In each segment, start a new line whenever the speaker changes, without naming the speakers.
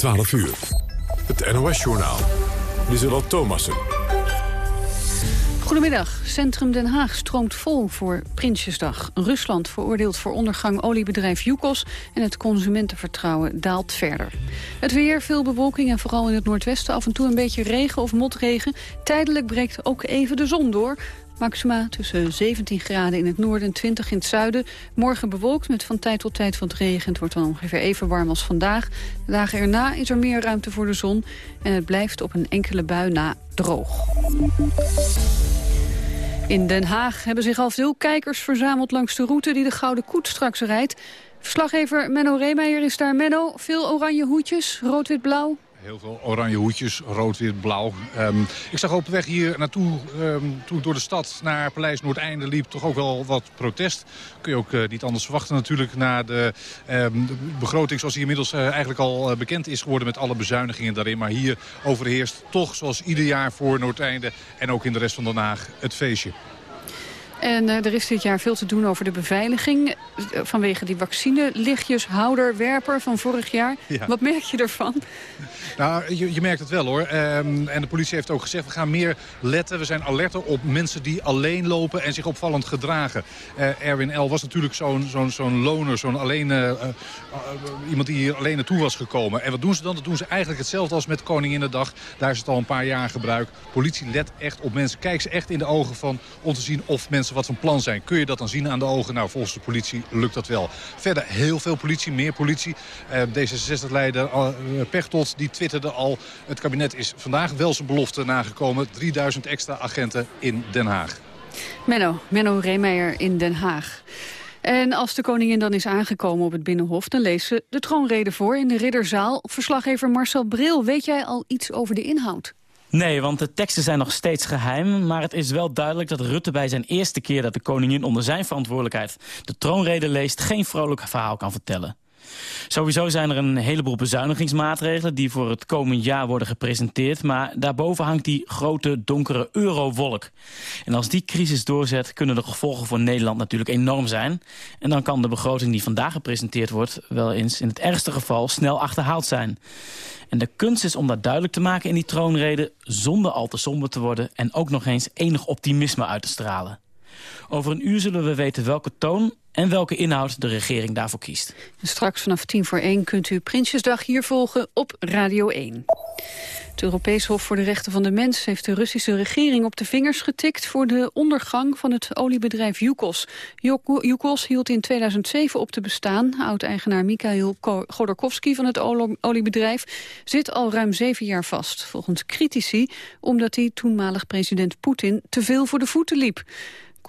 12 uur. Het NOS-journaal. Lieselot Thomassen.
Goedemiddag. Centrum Den Haag stroomt vol voor Prinsjesdag. Rusland veroordeelt voor ondergang oliebedrijf Yukos... en het consumentenvertrouwen daalt verder. Het weer, veel bewolking en vooral in het noordwesten... af en toe een beetje regen of motregen. Tijdelijk breekt ook even de zon door. Maxima tussen 17 graden in het noorden en 20 in het zuiden. Morgen bewolkt met van tijd tot tijd wat regen. Het wordt dan ongeveer even warm als vandaag. De dagen erna is er meer ruimte voor de zon. En het blijft op een enkele bui na droog. In Den Haag hebben zich al veel kijkers verzameld langs de route die de Gouden Koet straks rijdt. Verslaggever Menno Reemeijer is daar. Menno, veel oranje hoedjes, rood-wit-blauw.
Heel veel oranje hoedjes, rood, wit, blauw. Um, ik zag op weg hier naartoe, um, toen door de stad naar Paleis Noordeinde liep... toch ook wel wat protest. Kun je ook uh, niet anders verwachten natuurlijk... na de, de, begroting zoals die inmiddels uh, eigenlijk al uh, bekend is geworden... met alle bezuinigingen daarin. Maar hier overheerst toch, zoals ieder jaar voor Noordeinde... en ook in de rest van Den Haag, het feestje.
En uh, er is dit jaar veel te doen over de beveiliging. Vanwege die vaccinelichtjes, houder, werper van vorig jaar. Ja. Wat merk je ervan?
Nou, je, je merkt het wel hoor. Um, en de politie heeft ook gezegd, we gaan meer letten. We zijn alerter op mensen die alleen lopen en zich opvallend gedragen. Uh, Erwin L. was natuurlijk zo'n zo'n zo'n loner, zo'n alleen, uh, iemand die hier alleen naartoe was gekomen. En wat doen ze dan? Dat doen ze eigenlijk hetzelfde als met Koninginnedag. Daar is het al een paar jaar gebruik. Politie let echt op mensen. Kijk ze echt in de ogen van om te zien of mensen wat van plan zijn. Kun je dat dan zien aan de ogen? Nou, volgens de politie lukt dat wel. Verder heel veel politie, meer politie. D66-leider Pechtold die twitterde al... het kabinet is vandaag wel zijn belofte nagekomen. 3000 extra agenten in Den Haag.
Menno, Menno Reemeijer in Den Haag. En als de koningin dan is aangekomen op het Binnenhof... dan leest ze de troonrede voor in de Ridderzaal. Verslaggever Marcel Bril, weet jij al iets over de inhoud?
Nee, want de teksten zijn nog steeds geheim. Maar het is wel duidelijk dat Rutte bij zijn eerste keer... dat de koningin onder zijn verantwoordelijkheid de troonrede leest... geen vrolijk verhaal kan vertellen. Sowieso zijn er een heleboel bezuinigingsmaatregelen... die voor het komend jaar worden gepresenteerd. Maar daarboven hangt die grote donkere eurowolk. En als die crisis doorzet... kunnen de gevolgen voor Nederland natuurlijk enorm zijn. En dan kan de begroting die vandaag gepresenteerd wordt... wel eens in het ergste geval snel achterhaald zijn. En de kunst is om dat duidelijk te maken in die troonrede... zonder al te somber te worden en ook nog eens enig optimisme uit te stralen. Over een uur zullen we weten welke toon en welke inhoud de regering daarvoor kiest.
Straks vanaf tien voor één kunt u Prinsjesdag hier volgen op Radio 1. Het Europees Hof voor de Rechten van de Mens heeft de Russische regering op de vingers getikt voor de ondergang van het oliebedrijf Yukos. Yukos hield in 2007 op te bestaan. Oud-eigenaar Mikhail Godorkovsky van het oliebedrijf zit al ruim zeven jaar vast. Volgens critici omdat hij toenmalig president Poetin te veel voor de voeten liep.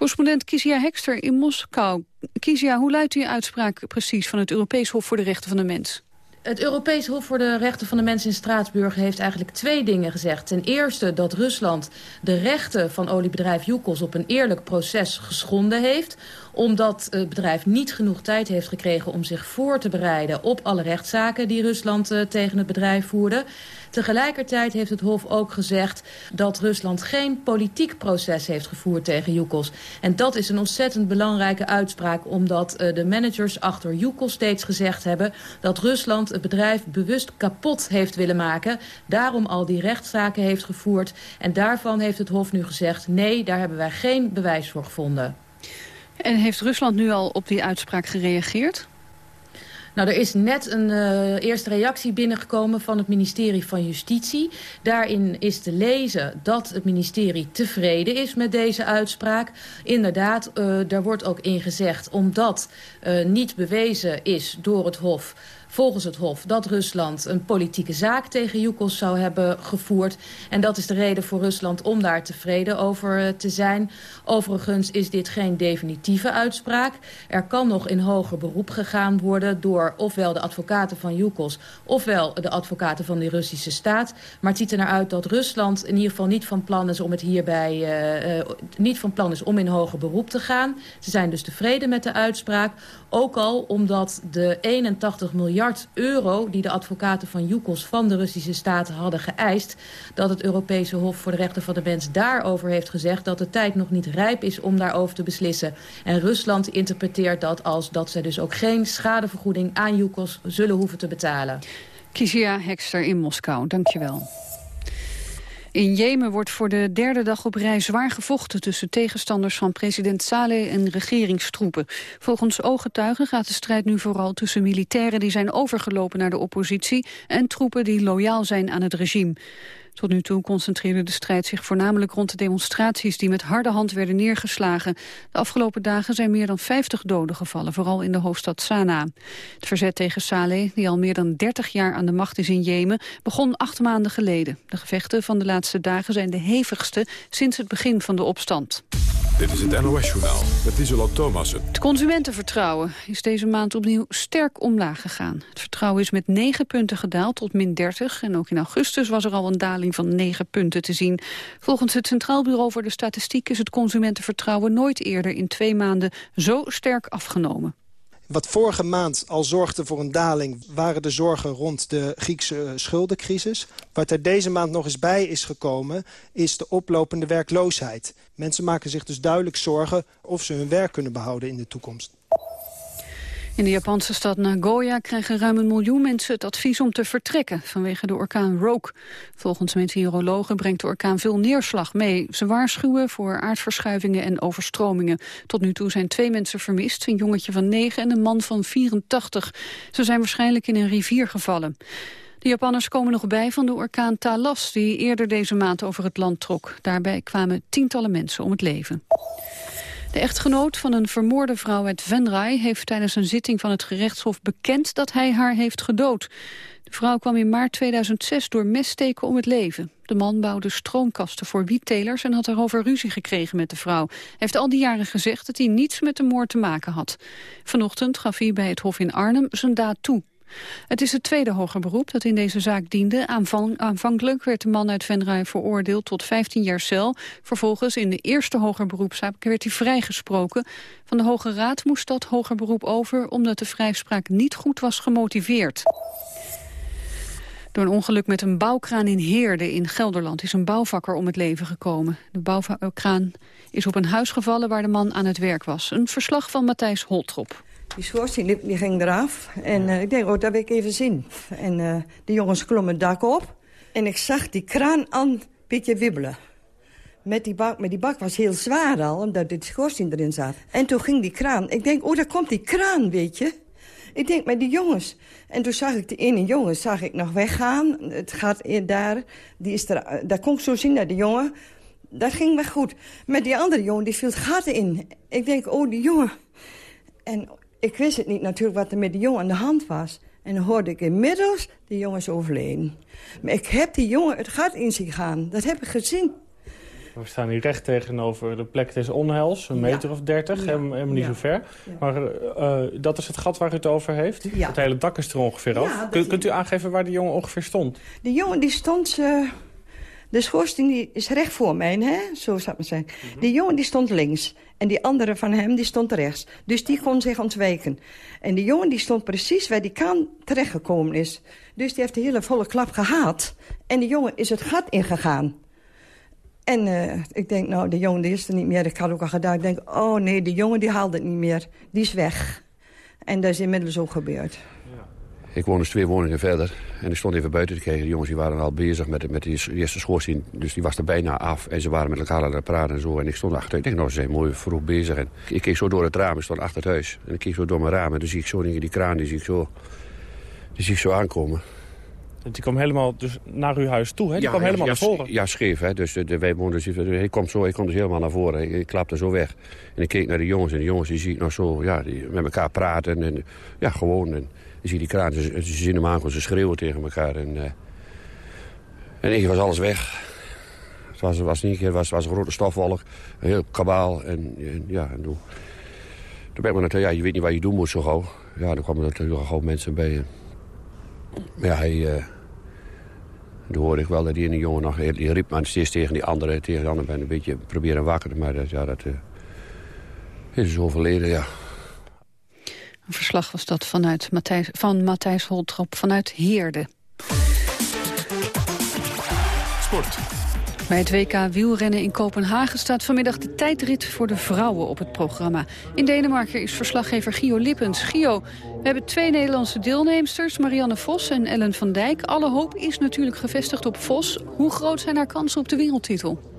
Correspondent Kizia Hekster in Moskou. Kizia, hoe luidt die uitspraak precies van het Europees Hof voor de Rechten van de Mens?
Het Europees Hof voor de Rechten van de Mens in Straatsburg heeft eigenlijk twee dingen gezegd. Ten eerste dat Rusland de rechten van oliebedrijf Yukos op een eerlijk proces geschonden heeft omdat het bedrijf niet genoeg tijd heeft gekregen om zich voor te bereiden op alle rechtszaken die Rusland uh, tegen het bedrijf voerde. Tegelijkertijd heeft het Hof ook gezegd dat Rusland geen politiek proces heeft gevoerd tegen Yukos. En dat is een ontzettend belangrijke uitspraak omdat uh, de managers achter Yukos steeds gezegd hebben dat Rusland het bedrijf bewust kapot heeft willen maken. Daarom al die rechtszaken heeft gevoerd. En daarvan heeft het Hof nu gezegd nee, daar hebben wij geen bewijs voor gevonden.
En heeft Rusland nu al op die uitspraak gereageerd?
Nou, er is net een uh, eerste reactie binnengekomen van het ministerie van Justitie. Daarin is te lezen dat het ministerie tevreden is met deze uitspraak. Inderdaad, uh, daar wordt ook in gezegd, omdat uh, niet bewezen is door het Hof volgens het Hof dat Rusland een politieke zaak tegen Yukos zou hebben gevoerd. En dat is de reden voor Rusland om daar tevreden over te zijn. Overigens is dit geen definitieve uitspraak. Er kan nog in hoger beroep gegaan worden door ofwel de advocaten van Yukos ofwel de advocaten van de Russische staat. Maar het ziet er naar uit dat Rusland in ieder geval niet van plan is om het hierbij uh, niet van plan is om in hoger beroep te gaan. Ze zijn dus tevreden met de uitspraak. Ook al omdat de 81 miljard euro die de advocaten van Yukos van de Russische staten hadden geëist... dat het Europese Hof voor de Rechten van de Mens daarover heeft gezegd... dat de tijd nog niet rijp is om daarover te beslissen. En Rusland interpreteert dat als dat ze dus ook geen schadevergoeding aan Yukos zullen hoeven te betalen.
Kizia Hekster in Moskou, dankjewel. In Jemen wordt voor de derde dag op rij zwaar gevochten tussen tegenstanders van president Saleh en regeringstroepen. Volgens ooggetuigen gaat de strijd nu vooral tussen militairen die zijn overgelopen naar de oppositie en troepen die loyaal zijn aan het regime. Tot nu toe concentreerde de strijd zich voornamelijk rond de demonstraties die met harde hand werden neergeslagen. De afgelopen dagen zijn meer dan 50 doden gevallen, vooral in de hoofdstad Sanaa. Het verzet tegen Saleh, die al meer dan 30 jaar aan de macht is in Jemen, begon acht maanden geleden. De gevechten van de laatste dagen zijn de hevigste sinds het begin van de opstand.
Dit is het NOS-journaal met Isola Thomassen.
Het consumentenvertrouwen is deze maand opnieuw sterk omlaag gegaan. Het vertrouwen is met 9 punten gedaald tot min 30. En ook in augustus was er al een daling van 9 punten te zien. Volgens het Centraal Bureau voor de Statistiek is het consumentenvertrouwen nooit eerder in twee maanden zo sterk afgenomen.
Wat vorige maand al zorgde voor een daling... waren de zorgen rond de Griekse eh, schuldencrisis. Wat er deze maand nog eens bij is gekomen... is de oplopende werkloosheid. Mensen maken zich dus duidelijk zorgen... of ze hun werk kunnen behouden in de toekomst.
In de Japanse stad Nagoya krijgen ruim een miljoen mensen het advies om te vertrekken vanwege de orkaan Roke. Volgens meteorologen brengt de orkaan veel neerslag mee. Ze waarschuwen voor aardverschuivingen en overstromingen. Tot nu toe zijn twee mensen vermist, een jongetje van 9 en een man van 84. Ze zijn waarschijnlijk in een rivier gevallen. De Japanners komen nog bij van de orkaan Talas die eerder deze maand over het land trok. Daarbij kwamen tientallen mensen om het leven. De echtgenoot van een vermoorde vrouw uit Venray heeft tijdens een zitting van het gerechtshof bekend dat hij haar heeft gedood. De vrouw kwam in maart 2006 door messteken om het leven. De man bouwde stroomkasten voor wiettelers en had erover ruzie gekregen met de vrouw. Hij heeft al die jaren gezegd dat hij niets met de moord te maken had. Vanochtend gaf hij bij het hof in Arnhem zijn daad toe. Het is het tweede hoger beroep dat in deze zaak diende. Aanvankelijk werd de man uit Venray veroordeeld tot 15 jaar cel. Vervolgens in de eerste hoger beroepszaak werd hij vrijgesproken. Van de Hoge Raad moest dat hoger beroep over... omdat de vrijspraak niet goed was gemotiveerd. Door een ongeluk met een bouwkraan in Heerde in Gelderland is een bouwvakker om het leven gekomen. De bouwkraan is op een huis gevallen waar de man aan het werk was. Een verslag van Matthijs Holtrop.
Die schoorsteen die, ging eraf. En uh, ik denk, oh, dat wil ik even zien. En uh, die jongens klommen het dak op. En ik zag die kraan aan een beetje wibbelen. Met die bak, maar die bak was heel zwaar al, omdat dit schoorsteen erin zat. En toen ging die kraan. Ik denk, oh, daar komt die kraan, weet je. Ik denk, maar die jongens. En toen zag ik de ene jongen zag ik nog weggaan. Het gaat daar, die is er, daar kon ik zo zien naar de jongen. Dat ging wel goed. Met die andere jongen, die viel het gat in. Ik denk, oh, die jongen. En ik wist het niet natuurlijk wat er met die jongen aan de hand was. En dan hoorde ik inmiddels, die jongen is overleden. Maar ik heb die jongen het gat in zien gaan. Dat heb ik gezien.
We staan hier recht tegenover de plek des onheils, een meter of dertig, ja. helemaal niet zo ver. Maar uh, dat is het gat waar u het over heeft. Het hele dak is er ongeveer af. Kunt u aangeven waar de jongen ongeveer stond?
De jongen die stond... Uh, de schoorsteen die is recht voor mij, hè? zo zou ik maar zeggen. Mm Die jongen die stond links. En die andere van hem die stond rechts. Dus die kon zich ontwijken. En die jongen die stond precies waar die kaan terechtgekomen is. Dus die heeft de hele volle klap gehad. En die jongen is het gat ingegaan. En uh, ik denk, nou, de jongen die is er niet meer. Ik had ook al gedaan. Ik denk, oh nee, de jongen die haalde het niet meer. Die is weg. En dat is inmiddels ook gebeurd.
Ik woon dus twee woningen verder. En ik stond even buiten te kijken. De jongens die waren al bezig met, met die eerste schoorsteen. Dus die was er bijna af. En ze waren met elkaar aan het praten en zo. En ik stond achter. Ik denk, nou, ze zijn mooi vroeg bezig. En ik keek zo door het raam. Ik stond achter het huis. En ik keek zo door mijn raam. En toen zie ik zo die kraan. Die zie ik zo, die zie ik zo aankomen.
Die kwam helemaal dus naar uw huis toe, hè? Die ja, kwam helemaal
ja,
naar voren.
Ja, scheef, hè. Dus de, de, wij dus, hij komt zo, ik kom dus helemaal naar voren. Ik, ik klapte zo weg. En ik keek naar de jongens. En de jongens, die zie ik nog zo, ja, die met elkaar praten. En ja, gewoon... En, je ziet die kraan, ze, ze zien hem aankomen, ze schreeuwen tegen elkaar. En, uh, en keer was alles weg. Het was, was niet keer was, was een grote stofwolk, een heel kabaal. En, en ja, en toen, toen ben ik natuurlijk, ja, je weet niet wat je doen moet zo gauw. Ja, dan kwamen natuurlijk al gauw mensen bij. Maar ja, hij... Uh, toen hoorde ik wel dat die ene jongen nog... Die riep maar steeds tegen die andere, tegen de. Ben een beetje proberen wakker, maar dat, ja, dat uh, is overleden, ja.
Een verslag was dat vanuit Matthijs, van Matthijs Holtrop vanuit Heerde.
Sport.
Bij het WK wielrennen in Kopenhagen staat vanmiddag de tijdrit voor de vrouwen op het programma. In Denemarken is verslaggever Gio Lippens. Gio, we hebben twee Nederlandse deelnemsters, Marianne Vos en Ellen van Dijk. Alle hoop is natuurlijk gevestigd op Vos. Hoe groot zijn haar kansen op de wereldtitel?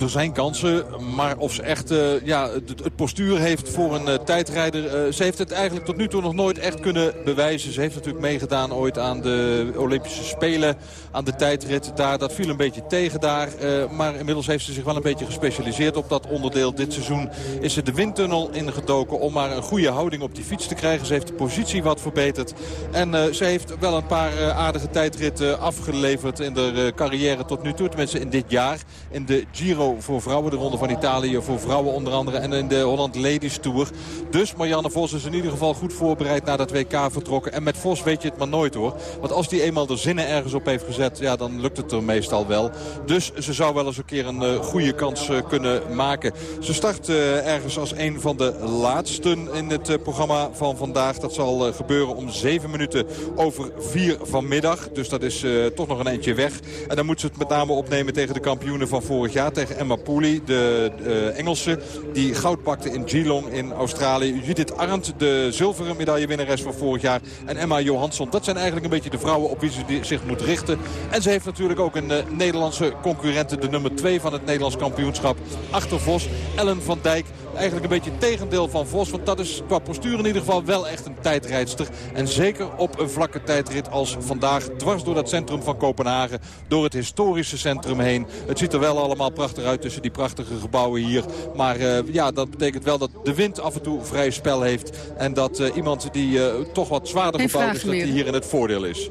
Er zijn kansen, maar of ze echt uh, ja, het, het, postuur heeft voor een uh, tijdrijder... Uh, ze heeft het eigenlijk tot nu toe nog nooit echt kunnen bewijzen. Ze heeft natuurlijk meegedaan ooit aan de Olympische Spelen, aan de tijdrit. Daar, dat viel een beetje tegen daar, maar inmiddels heeft ze zich wel een beetje gespecialiseerd op dat onderdeel. Dit seizoen is ze de windtunnel ingedoken om maar een goede houding op die fiets te krijgen. Ze heeft de positie wat verbeterd. En ze heeft wel een paar aardige tijdritten afgeleverd in de carrière tot nu toe. Tenminste in dit jaar, in de Giro voor vrouwen. De Ronde van Italië voor vrouwen onder andere. En in de Holland Ladies Tour. Dus Marianne Vos is in ieder geval goed voorbereid naar dat WK vertrokken. En met Vos weet je het maar nooit hoor. Want als die eenmaal de zinnen ergens op heeft gezet, ja, dan lukt het er meestal wel. Dus ze zou wel eens een keer een uh, goede kans uh, kunnen maken. Ze start uh, ergens als een van de laatsten in het programma van vandaag. Dat zal gebeuren om 7 minuten over 4 vanmiddag. Dus dat is toch nog een eindje weg. En dan moet ze het met name opnemen tegen de kampioenen van vorig jaar. Tegen Emma Pooley, de uh, Engelse, die goud pakte in Geelong in Australië. Judith Arndt, de zilveren medaillewinnares van vorig jaar. En Emma Johansson. Dat zijn eigenlijk een beetje de vrouwen op wie ze zich moet richten. En ze heeft natuurlijk ook een uh, Nederlandse concurrente, de nummer 2 van het Nederlands kampioenschap. Achter Vos, Ellen van Dijk. Eigenlijk een beetje het tegendeel van Vos. Want dat is qua postuur in ieder geval wel echt een tijdrijdster. En zeker op een vlakke tijdrit als vandaag. Dwars door dat centrum van Kopenhagen. Door het historische centrum heen. Het ziet er wel allemaal prachtig uit tussen die prachtige gebouwen hier. Maar uh, ja, dat betekent wel dat de wind af en toe vrij spel heeft. En dat uh, iemand die uh, toch wat zwaarder gebouwd is, dat die hier in het voordeel is.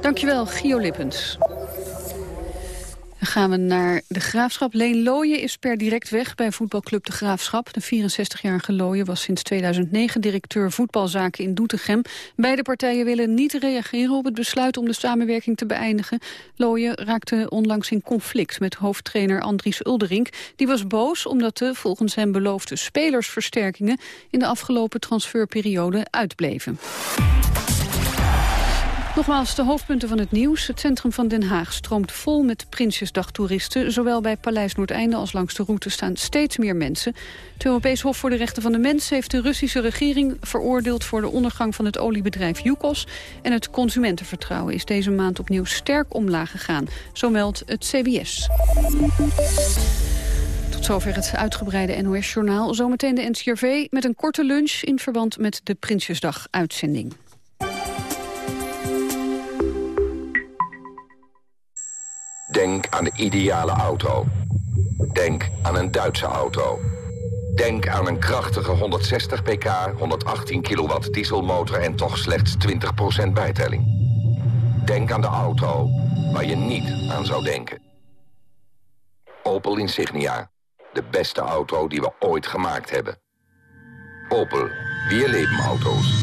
Dankjewel, Gio Lippens. Dan gaan we naar de Graafschap. Leen Looyen is per direct weg bij voetbalclub De Graafschap. De 64-jarige Looyen was sinds 2009 directeur voetbalzaken in Doetinchem. Beide partijen willen niet reageren op het besluit om de samenwerking te beëindigen. Looyen raakte onlangs in conflict met hoofdtrainer Andries Ulderink. Die was boos omdat de volgens hem beloofde spelersversterkingen in de afgelopen transferperiode uitbleven. Nogmaals de hoofdpunten van het nieuws. Het centrum van Den Haag stroomt vol met Prinsjesdagtoeristen. Zowel bij Paleis Noordeinde als langs de route staan steeds meer mensen. Het Europees Hof voor de Rechten van de Mens heeft de Russische regering veroordeeld voor de ondergang van het oliebedrijf Yukos. En het consumentenvertrouwen is deze maand opnieuw sterk omlaag gegaan. Zo meldt het CBS. Tot zover het uitgebreide NOS-journaal. Zometeen de NCRV met een korte lunch in verband met de Prinsjesdag-uitzending.
Denk aan de ideale auto. Denk aan een Duitse auto. Denk aan een krachtige 160 pk, 118 kilowatt dieselmotor en toch slechts 20% bijtelling. Denk aan de auto waar je niet aan zou denken. Opel Insignia. De beste auto die we ooit gemaakt hebben. Opel. Weer leven auto's.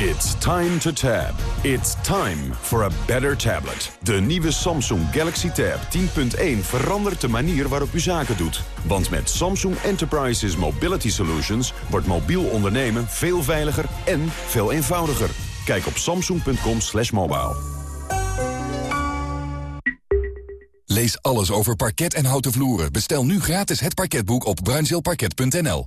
It's time to tab. It's time for a better tablet. De nieuwe Samsung Galaxy Tab 10.1 verandert de manier waarop u zaken doet. Want met Samsung Enterprises Mobility Solutions wordt mobiel ondernemen veel veiliger en veel eenvoudiger. Kijk op samsung.com slash mobile.
Lees alles over parket en houten vloeren. Bestel nu gratis het parketboek op bruinzeelparket.nl.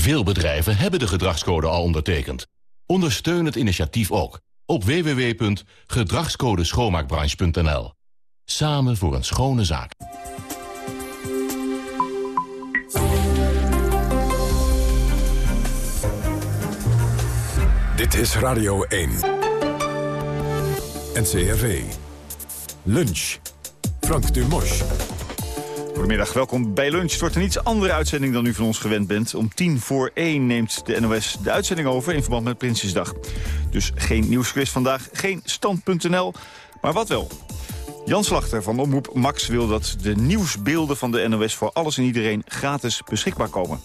Veel bedrijven hebben de gedragscode al ondertekend. Ondersteun het initiatief ook op www.gedragscodeschoonmaakbranche.nl. Samen voor een schone zaak.
Dit is Radio 1. NCRV. Lunch. Frank Dumos.
Goedemiddag, welkom bij Lunch. Het wordt een iets andere uitzending dan u van ons gewend bent. Om tien voor één neemt de NOS de uitzending over in verband met Prinsjesdag. Dus geen nieuwsquiz vandaag, geen stand.nl, maar wat wel. Jan Slachter van Omroep Max wil dat de nieuwsbeelden van de NOS... voor alles en iedereen gratis beschikbaar komen.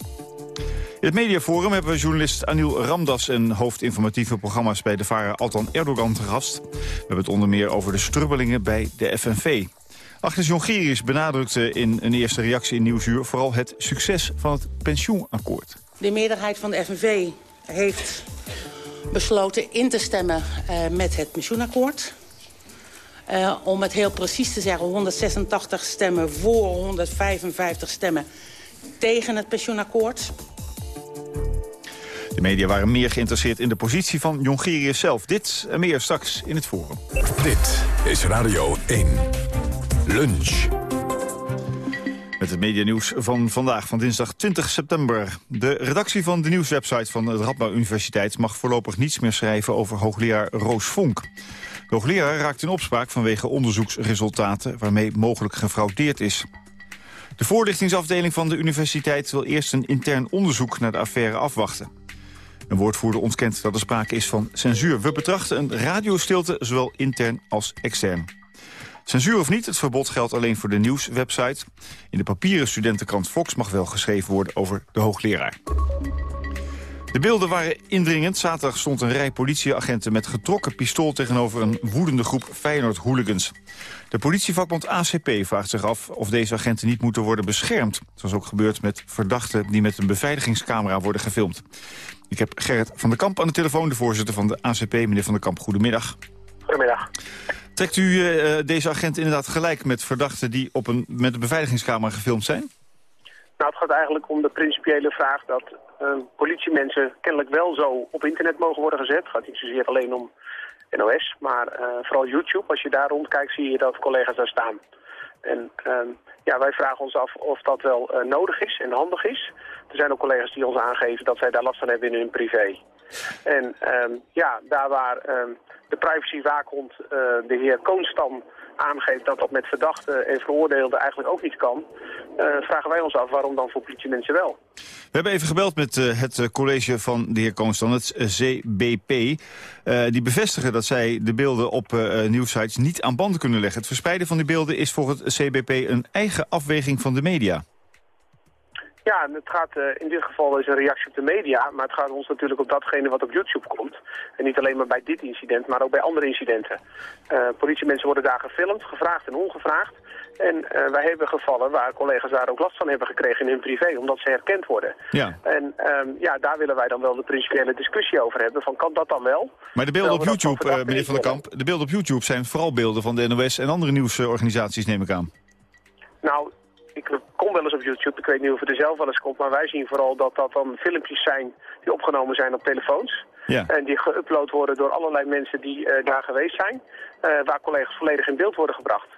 In het mediaforum hebben we journalist Anil Ramdas... en hoofdinformatieve programma's bij de VARA Altan Erdogan te gast. We hebben het onder meer over de strubbelingen bij de FNV. Agnes Jongerius benadrukte in een eerste reactie in Nieuwsuur... vooral het succes van het pensioenakkoord.
De meerderheid van de FNV heeft besloten in te stemmen uh, met het pensioenakkoord. Uh, om het heel precies te zeggen, 186 stemmen voor, 155 stemmen tegen het pensioenakkoord.
De media waren meer geïnteresseerd in de positie van Jongerius zelf. Dit en meer straks in het forum.
Dit is Radio 1. Lunch.
Met het medianieuws van vandaag, van dinsdag 20 september. De redactie van de nieuwswebsite van de Radboud Universiteit... mag voorlopig niets meer schrijven over hoogleraar Roos Vonk. De hoogleraar raakt in opspraak vanwege onderzoeksresultaten... waarmee mogelijk gefraudeerd is. De voorlichtingsafdeling van de universiteit wil eerst een intern onderzoek naar de affaire afwachten. Een woordvoerder ontkent dat er sprake is van censuur. We betrachten een radiostilte zowel intern als extern. Censuur of niet, het verbod geldt alleen voor de nieuwswebsite. In de papieren studentenkrant Fox mag wel geschreven worden over de hoogleraar. De beelden waren indringend. Zaterdag stond een rij politieagenten met getrokken pistool... tegenover een woedende groep Feyenoord-hooligans. De politievakbond ACP vraagt zich af of deze agenten niet moeten worden beschermd. Zoals ook gebeurt met verdachten die met een beveiligingscamera worden gefilmd. Ik heb Gerrit van der Kamp aan de telefoon, de voorzitter van de ACP. Meneer van der Kamp, goedemiddag.
Goedemiddag.
Trekt u uh, deze agent inderdaad gelijk met verdachten die op een, met een beveiligingscamera gefilmd zijn?
Nou, het gaat eigenlijk om de principiële vraag dat uh, politiemensen kennelijk wel zo op internet mogen worden gezet. Het gaat niet zozeer alleen om NOS, maar uh, vooral YouTube. Als je daar rondkijkt zie je dat collega's daar staan. En ehm, ja, wij vragen ons af of dat wel nodig is en handig is. Er zijn ook collega's die ons aangeven dat zij daar last van hebben in hun privé. En ehm, ja, daar waar ehm, de privacywaakhond uh, de heer Koonstam aangeeft dat dat met verdachten en veroordeelden eigenlijk ook niet kan, uh, vragen wij ons af waarom dan voor politiemensen wel.
We hebben even gebeld met uh, het college van de heer Koonstam, het CBP. die bevestigen dat zij de beelden op nieuwsites niet aan banden kunnen leggen. Het verspreiden van die beelden is voor het CBP een eigen afweging van de media.
Ja, het gaat uh, in dit geval is een reactie op de media, maar het gaat ons natuurlijk op datgene wat op YouTube komt. En niet alleen maar bij dit incident, maar ook bij andere incidenten. Uh, politiemensen worden daar gefilmd, gevraagd en ongevraagd. En uh, wij hebben gevallen waar collega's daar ook last van hebben gekregen in hun privé, omdat ze herkend worden.
Ja.
En um, ja, daar willen wij dan wel de principiële discussie over hebben, van kan dat dan wel?
Maar de beelden op YouTube, meneer Van der Kamp, de beelden op YouTube zijn vooral beelden van de NOS en andere nieuwsorganisaties, neem ik aan.
Nou, ik kom wel eens op YouTube, ik weet niet of het er zelf wel eens komt, maar wij zien vooral dat dat dan filmpjes zijn die opgenomen zijn op telefoons.
Ja.
En die geüpload worden door allerlei mensen die uh, daar geweest zijn, uh, waar collega's volledig in beeld worden gebracht.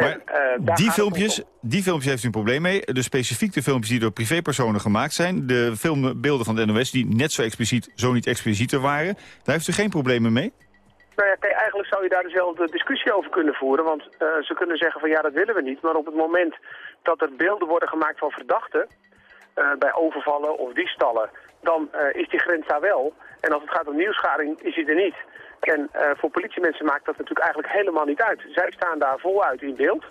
Maar en, uh, die, filmpjes, die filmpjes heeft u een probleem mee. De specifiek de filmpjes die door privépersonen gemaakt zijn, de filmbeelden van de NOS die net zo expliciet, zo niet explicieter waren, daar heeft u geen problemen mee?
Nou ja, kijk, eigenlijk zou je daar dezelfde discussie over kunnen voeren. Want uh, ze kunnen zeggen van ja, dat willen we niet. Maar op het moment dat er beelden worden gemaakt van verdachten... Uh, bij overvallen of diefstallen, dan uh, is die grens daar wel. En als het gaat om nieuwsgaring, is die er niet. En voor politiemensen maakt dat natuurlijk eigenlijk helemaal niet uit. Zij staan daar voluit in beeld.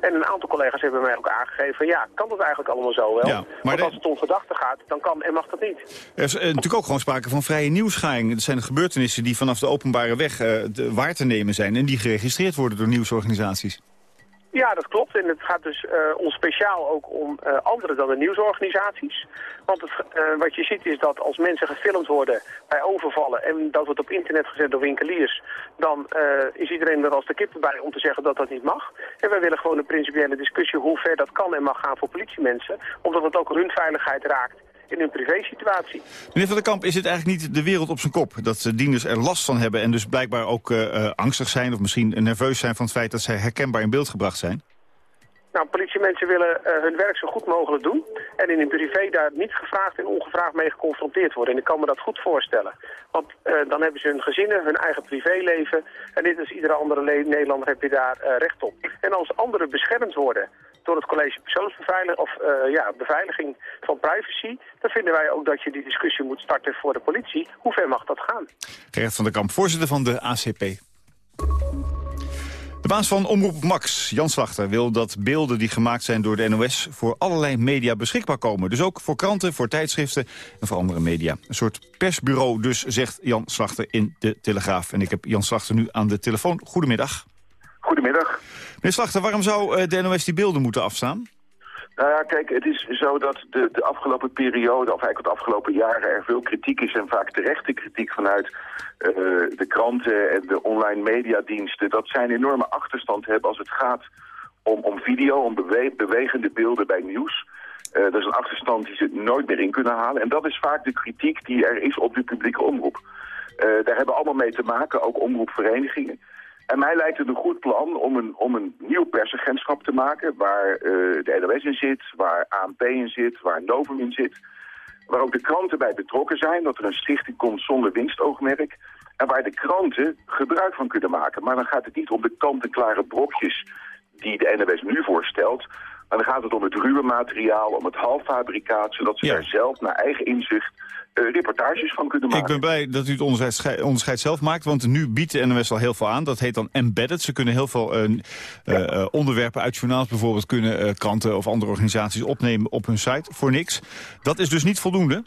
En een aantal collega's hebben mij ook aangegeven ja, kan dat eigenlijk allemaal zo wel?
Ja, maar
Want als het om verdachten gaat, dan kan en mag dat niet.
Er is uh, natuurlijk ook gewoon sprake van vrije nieuwsgaring. Het zijn gebeurtenissen die vanaf de openbare weg uh, de, waar te nemen zijn... en die geregistreerd worden door nieuwsorganisaties.
Ja, dat klopt. En het gaat dus uh, ons speciaal ook om uh, andere dan de nieuwsorganisaties. Want het, uh, wat je ziet is dat als mensen gefilmd worden bij overvallen... en dat wordt op internet gezet door winkeliers... dan is iedereen er als de kip bij om te zeggen dat dat niet mag. En wij willen gewoon een principiële discussie hoe ver dat kan en mag gaan voor politiemensen. Omdat het ook hun veiligheid raakt in hun privésituatie.
Meneer Van der Kamp, is het eigenlijk niet de wereld op zijn kop? Dat dieners er last van hebben en dus blijkbaar ook uh, angstig zijn... of misschien nerveus zijn van het feit dat zij herkenbaar in beeld gebracht zijn?
Nou, politiemensen willen uh, hun werk zo goed mogelijk doen. En in hun privé daar niet gevraagd en ongevraagd mee geconfronteerd worden. En ik kan me dat goed voorstellen. Want uh, dan hebben ze hun gezinnen, hun eigen privéleven. En dit is iedere andere Nederlander heb je daar uh, recht op. En als anderen beschermd worden door het college persoonsbeveiliging of uh, ja, beveiliging van privacy, dan vinden wij ook dat je die discussie moet starten voor de politie. Hoe ver mag dat gaan?
Gerrit van der Kamp, voorzitter van de ACP. De baas van Omroep Max, Jan Slachter, wil dat beelden die gemaakt zijn door de NOS... voor allerlei media beschikbaar komen. Dus ook voor kranten, voor tijdschriften en voor andere media. Een soort persbureau dus, zegt Jan Slachter in de Telegraaf. En ik heb Jan Slachter nu aan de telefoon. Goedemiddag.
Goedemiddag.
Meneer Slachter, waarom zou eh, de NOS die beelden moeten afstaan?
Nou ja, kijk, het is zo dat de, de afgelopen periode, of eigenlijk de afgelopen jaren, er veel kritiek is en vaak terechte kritiek vanuit uh, de kranten en de online mediadiensten. Dat zij een enorme achterstand hebben als het gaat om, om video, om bewe bewegende beelden bij nieuws. Uh, dat is een achterstand die ze nooit meer in kunnen halen. En dat is vaak de kritiek die er is op de publieke omroep. Uh, daar hebben allemaal mee te maken, ook omroepverenigingen. En mij lijkt het een goed plan om een, om een nieuw persagentschap te maken... waar uh, de NOS in zit, waar ANP in zit, waar Novum in zit... waar ook de kranten bij betrokken zijn, dat er een stichting komt zonder winstoogmerk... en waar de kranten gebruik van kunnen maken. Maar dan gaat het niet om de kant-en-klare brokjes die de NOS nu voorstelt... maar dan gaat het om het ruwe materiaal, om het halffabrikaat... zodat ze ja. daar zelf naar eigen inzicht uh, reportages van kunnen maken.
Ik ben blij dat u het onderscheid, onderscheid, zelf maakt, want nu biedt de NOS al heel veel aan. Dat heet dan embedded. Ze kunnen heel veel uh, ja. uh, onderwerpen uit journaals bijvoorbeeld... kunnen kranten of andere organisaties opnemen op hun site voor niks. Dat is dus niet voldoende?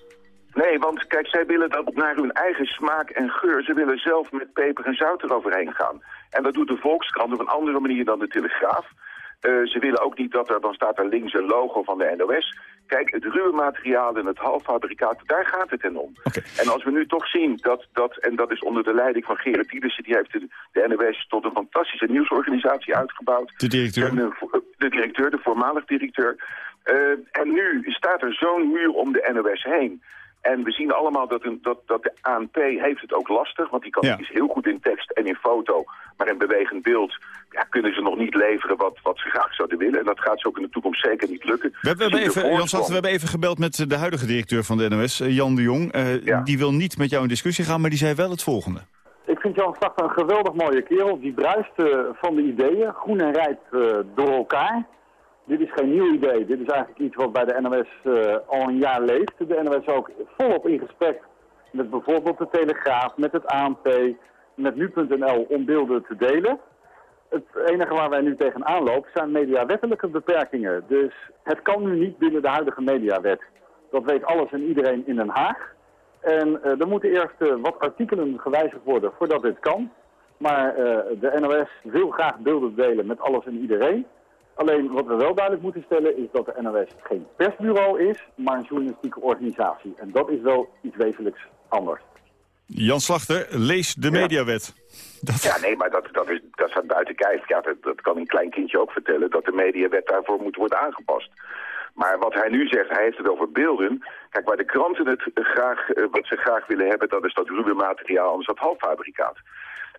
Nee, want kijk, zij willen dat naar hun eigen smaak en geur. Ze willen zelf met peper en zout eroverheen gaan. En dat doet de Volkskrant op een andere manier dan de Telegraaf. Uh, ze willen ook niet dat er, dan staat er links een logo van de NOS. Kijk, het ruwe materiaal en het halffabrikaat, daar gaat het hen om.
Okay.
En als we nu toch zien dat, dat, en dat is onder de leiding van Gerrit Tielissen... die heeft de, de NOS tot een fantastische nieuwsorganisatie uitgebouwd.
De directeur?
En de, de directeur, de voormalig directeur. Uh, en nu staat er zo'n muur om de NOS heen... En we zien allemaal dat, een, dat, dat de ANP heeft het ook lastig. Want die kan ja. is heel goed in tekst en in foto. Maar in bewegend beeld ja, kunnen ze nog niet leveren wat, wat ze graag zouden willen. En dat gaat ze ook in de toekomst zeker niet lukken.
We, we, hebben, even, Jan we hebben even gebeld met de huidige directeur van de NOS, Jan de Jong. Uh, ja. Die wil niet met jou in discussie gaan, maar die zei wel het volgende.
Ik vind Jan Slachter een geweldig mooie kerel. Die bruist uh, van de ideeën, groen en rijp uh, door elkaar. Dit is geen nieuw idee. Dit is eigenlijk iets wat bij de NOS uh, al een jaar leeft. De NOS ook volop in gesprek met bijvoorbeeld de Telegraaf, met het ANP, met nu.nl om beelden te delen. Het enige waar wij nu tegenaan lopen zijn mediawettelijke beperkingen. Dus het kan nu niet binnen de huidige mediawet. Dat weet alles en iedereen in Den Haag. En uh, er moeten eerst uh, wat artikelen gewijzigd worden voordat dit kan. Maar de NOS wil graag beelden delen met alles en iedereen. Alleen wat we wel duidelijk moeten stellen is dat de NOS geen persbureau is, maar een journalistieke organisatie. En dat is wel iets wezenlijks anders.
Jan Slachter, lees de mediawet.
Dat... Ja, nee, maar dat, dat, is, dat staat buiten kijf. Ja, dat, dat kan een klein kindje ook vertellen, dat de mediawet daarvoor moet worden aangepast. Maar wat hij nu zegt, hij heeft het over beelden. Kijk, waar de kranten het graag, wat ze graag willen hebben, dat is dat ruwe materiaal, anders dat halffabrikaat.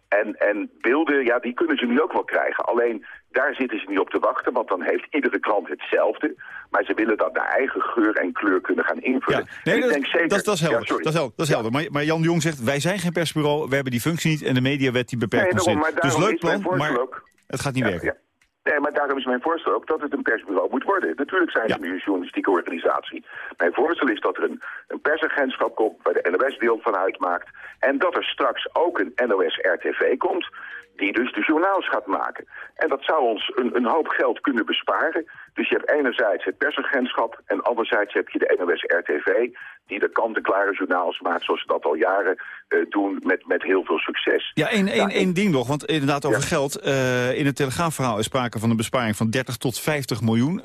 En, en beelden, ja, die kunnen ze nu ook wel krijgen. Alleen, daar zitten ze niet op te wachten, want dan heeft iedere klant hetzelfde. Maar ze willen dat naar eigen geur en kleur kunnen gaan invullen.
Ja, nee, dat, denk zeker... dat, dat, is helder. Ja, dat is helder. Dat is helder. Maar, maar, Jan de Jong zegt, wij zijn geen persbureau, we hebben die functie niet... en de mediawet die beperkt
nee,
ons in. Dus leuk plan, maar
ook.
het gaat niet werken.
Nee, maar daarom is mijn voorstel ook dat het een persbureau moet worden. Natuurlijk zijn ze nu een journalistieke organisatie. Mijn voorstel is dat er een, een persagentschap komt waar de NOS deel van uitmaakt. En dat er straks ook een NOS-RTV komt die dus de journaals gaat maken. En dat zou ons een, een, hoop geld kunnen besparen. Dus je hebt enerzijds het persagentschap en anderzijds heb je de NOS-RTV. die de kant-en-klare journaals maakt zoals ze dat al jaren doen met, met heel veel succes.
Ja, één, één, één ding nog, want inderdaad over geld. in het Telegraafverhaal is sprake van een besparing van 30 tot 50 miljoen.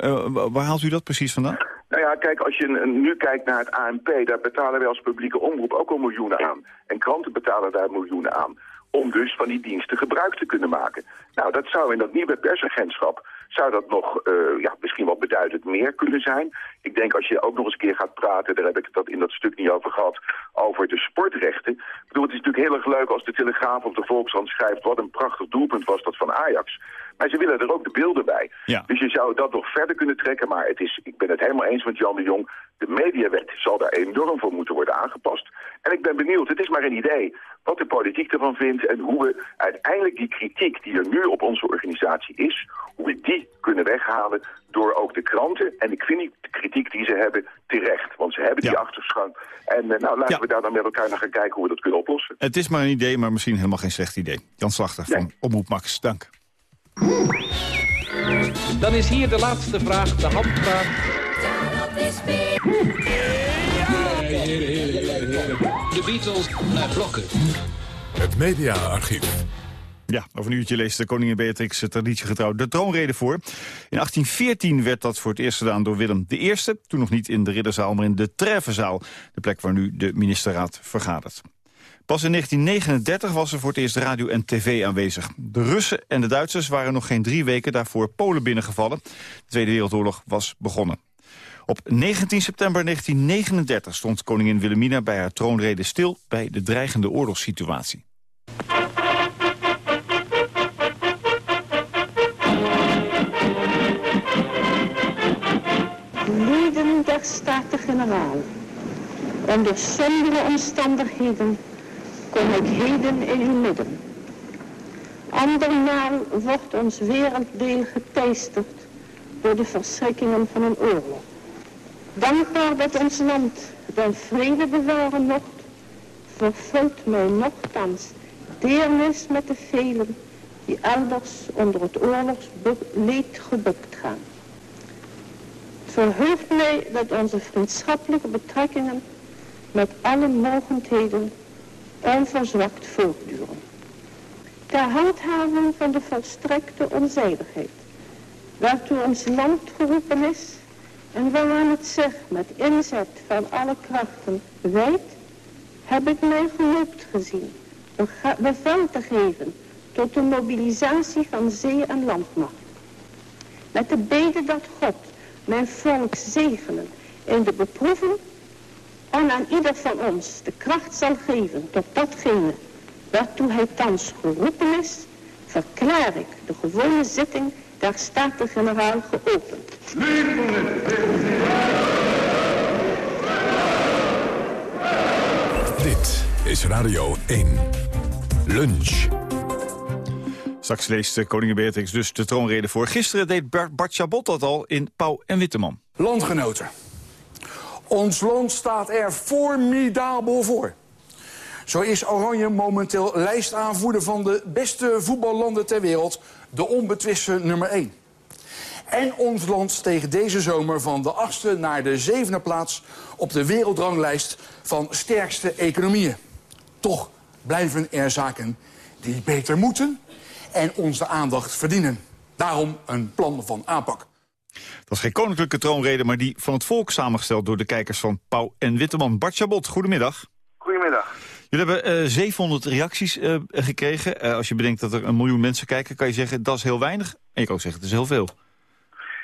waar haalt u dat precies vandaan?
Nou ja, kijk, als je nu kijkt naar het ANP, daar betalen wij als publieke omroep ook al miljoenen aan. En kranten betalen daar miljoenen aan om dus van die diensten gebruik te kunnen maken. Nou, dat zou in dat nieuwe persagentschap, zou dat nog uh, ja, misschien wel beduidend meer kunnen zijn. Ik denk als je ook nog eens een keer gaat praten, daar heb ik het in dat stuk niet over gehad, over de sportrechten. Ik bedoel, het is natuurlijk heel erg leuk als de Telegraaf of de Volkskrant schrijft wat een prachtig doelpunt was dat van Ajax. Maar ze willen er ook de beelden bij. Ja. Dus je zou dat nog verder kunnen trekken. Maar het is, ik ben het helemaal eens met Jan de Jong. De mediawet zal daar enorm voor moeten worden aangepast. En ik ben benieuwd, het is maar een idee, wat de politiek ervan vindt... en hoe we uiteindelijk die kritiek die er nu op onze organisatie is... hoe we die kunnen weghalen door ook de kranten. En ik vind die kritiek die ze hebben terecht. Want ze hebben die achterschang. En eh, nou, laten we daar dan met elkaar naar gaan kijken hoe we dat kunnen oplossen.
Het is maar een idee, maar misschien helemaal geen slecht idee. Jan Slachter van Omroep Max, dank.
Dan is hier de laatste vraag, de handvraag. De Beatles naar blokken.
Het mediaarchief.
Ja, over een uurtje leest de koningin Beatrix traditiegetrouw de troonrede voor. In 1814 werd dat voor het eerst gedaan door Willem I. Toen nog niet in de Ridderzaal, maar in de Treffenzaal. De plek waar nu de ministerraad vergadert. Pas in 1939 was er voor het eerst radio en tv aanwezig. De Russen en de Duitsers waren nog geen drie weken daarvoor Polen binnengevallen. De Tweede Wereldoorlog was begonnen. Op 19 september 1939 stond koningin Wilhelmina bij haar troonrede stil... bij de dreigende oorlogssituatie.
Leden der Staten-Generaal. Onder sombere omstandigheden kom ik heden in uw midden. Andermaal wordt ons werelddeel geteisterd door de verschrikkingen van een oorlog. Dankbaar dat ons land de vrede bewaren mocht, vervult mij nogthans deernis met de velen die elders onder het oorlogsleed gebukt gaan. Het verheugt mij dat onze vriendschappelijke betrekkingen met alle mogendheden onverzwakt voortduren. Ter handhaving van de volstrekte onzijdigheid, waartoe ons land geroepen is en waaraan het zich met inzet van alle krachten wijdt, heb ik mij gehoopt gezien bevel te geven tot de mobilisatie van zee- en landmacht. Met de bede dat God mijn volk zegenen in de beproeving en aan ieder van ons de kracht zal geven tot datgene waartoe hij thans geroepen is, verklaar ik de gewone zitting der Staten-Generaal geopend.
Dit is Radio 1. Lunch.
Straks leest de koningin Beatrix dus de troonrede voor. Gisteren deed Bart Chabot dat al in Pauw en Witteman.
Landgenoten. Ons land staat er formidabel voor. Zo is Oranje momenteel lijstaanvoerder van de beste voetballanden ter wereld. De onbetwiste nummer 1. En ons land steeg deze zomer van de achtste naar de zevende plaats... op de wereldranglijst van sterkste economieën. Toch blijven er zaken die beter moeten en onze aandacht verdienen. Daarom een plan van aanpak.
Het was geen koninklijke troonrede, maar die van het volk samengesteld door de kijkers van Pauw en Witteman. Bart Chabot, goedemiddag.
Goedemiddag.
Jullie hebben uh, eh, 700 reacties uh, gekregen. Uh, als je bedenkt dat er een miljoen mensen kijken, kan je zeggen dat is heel weinig. En je kan ook zeggen het is heel veel.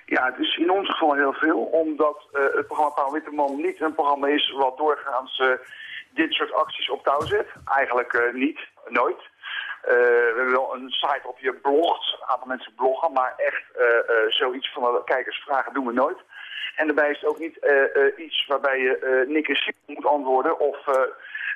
Ja, het is in ons geval heel veel, omdat het programma Pauw Witteman niet een programma is wat doorgaans dit soort acties op touw zet. Eigenlijk niet, nooit. Uh, we hebben wel een site op je blogt, een aantal mensen bloggen, maar echt uh, uh, zoiets van de kijkers vragen doen we nooit. En daarbij is het ook niet iets waarbij je Nick en moet antwoorden of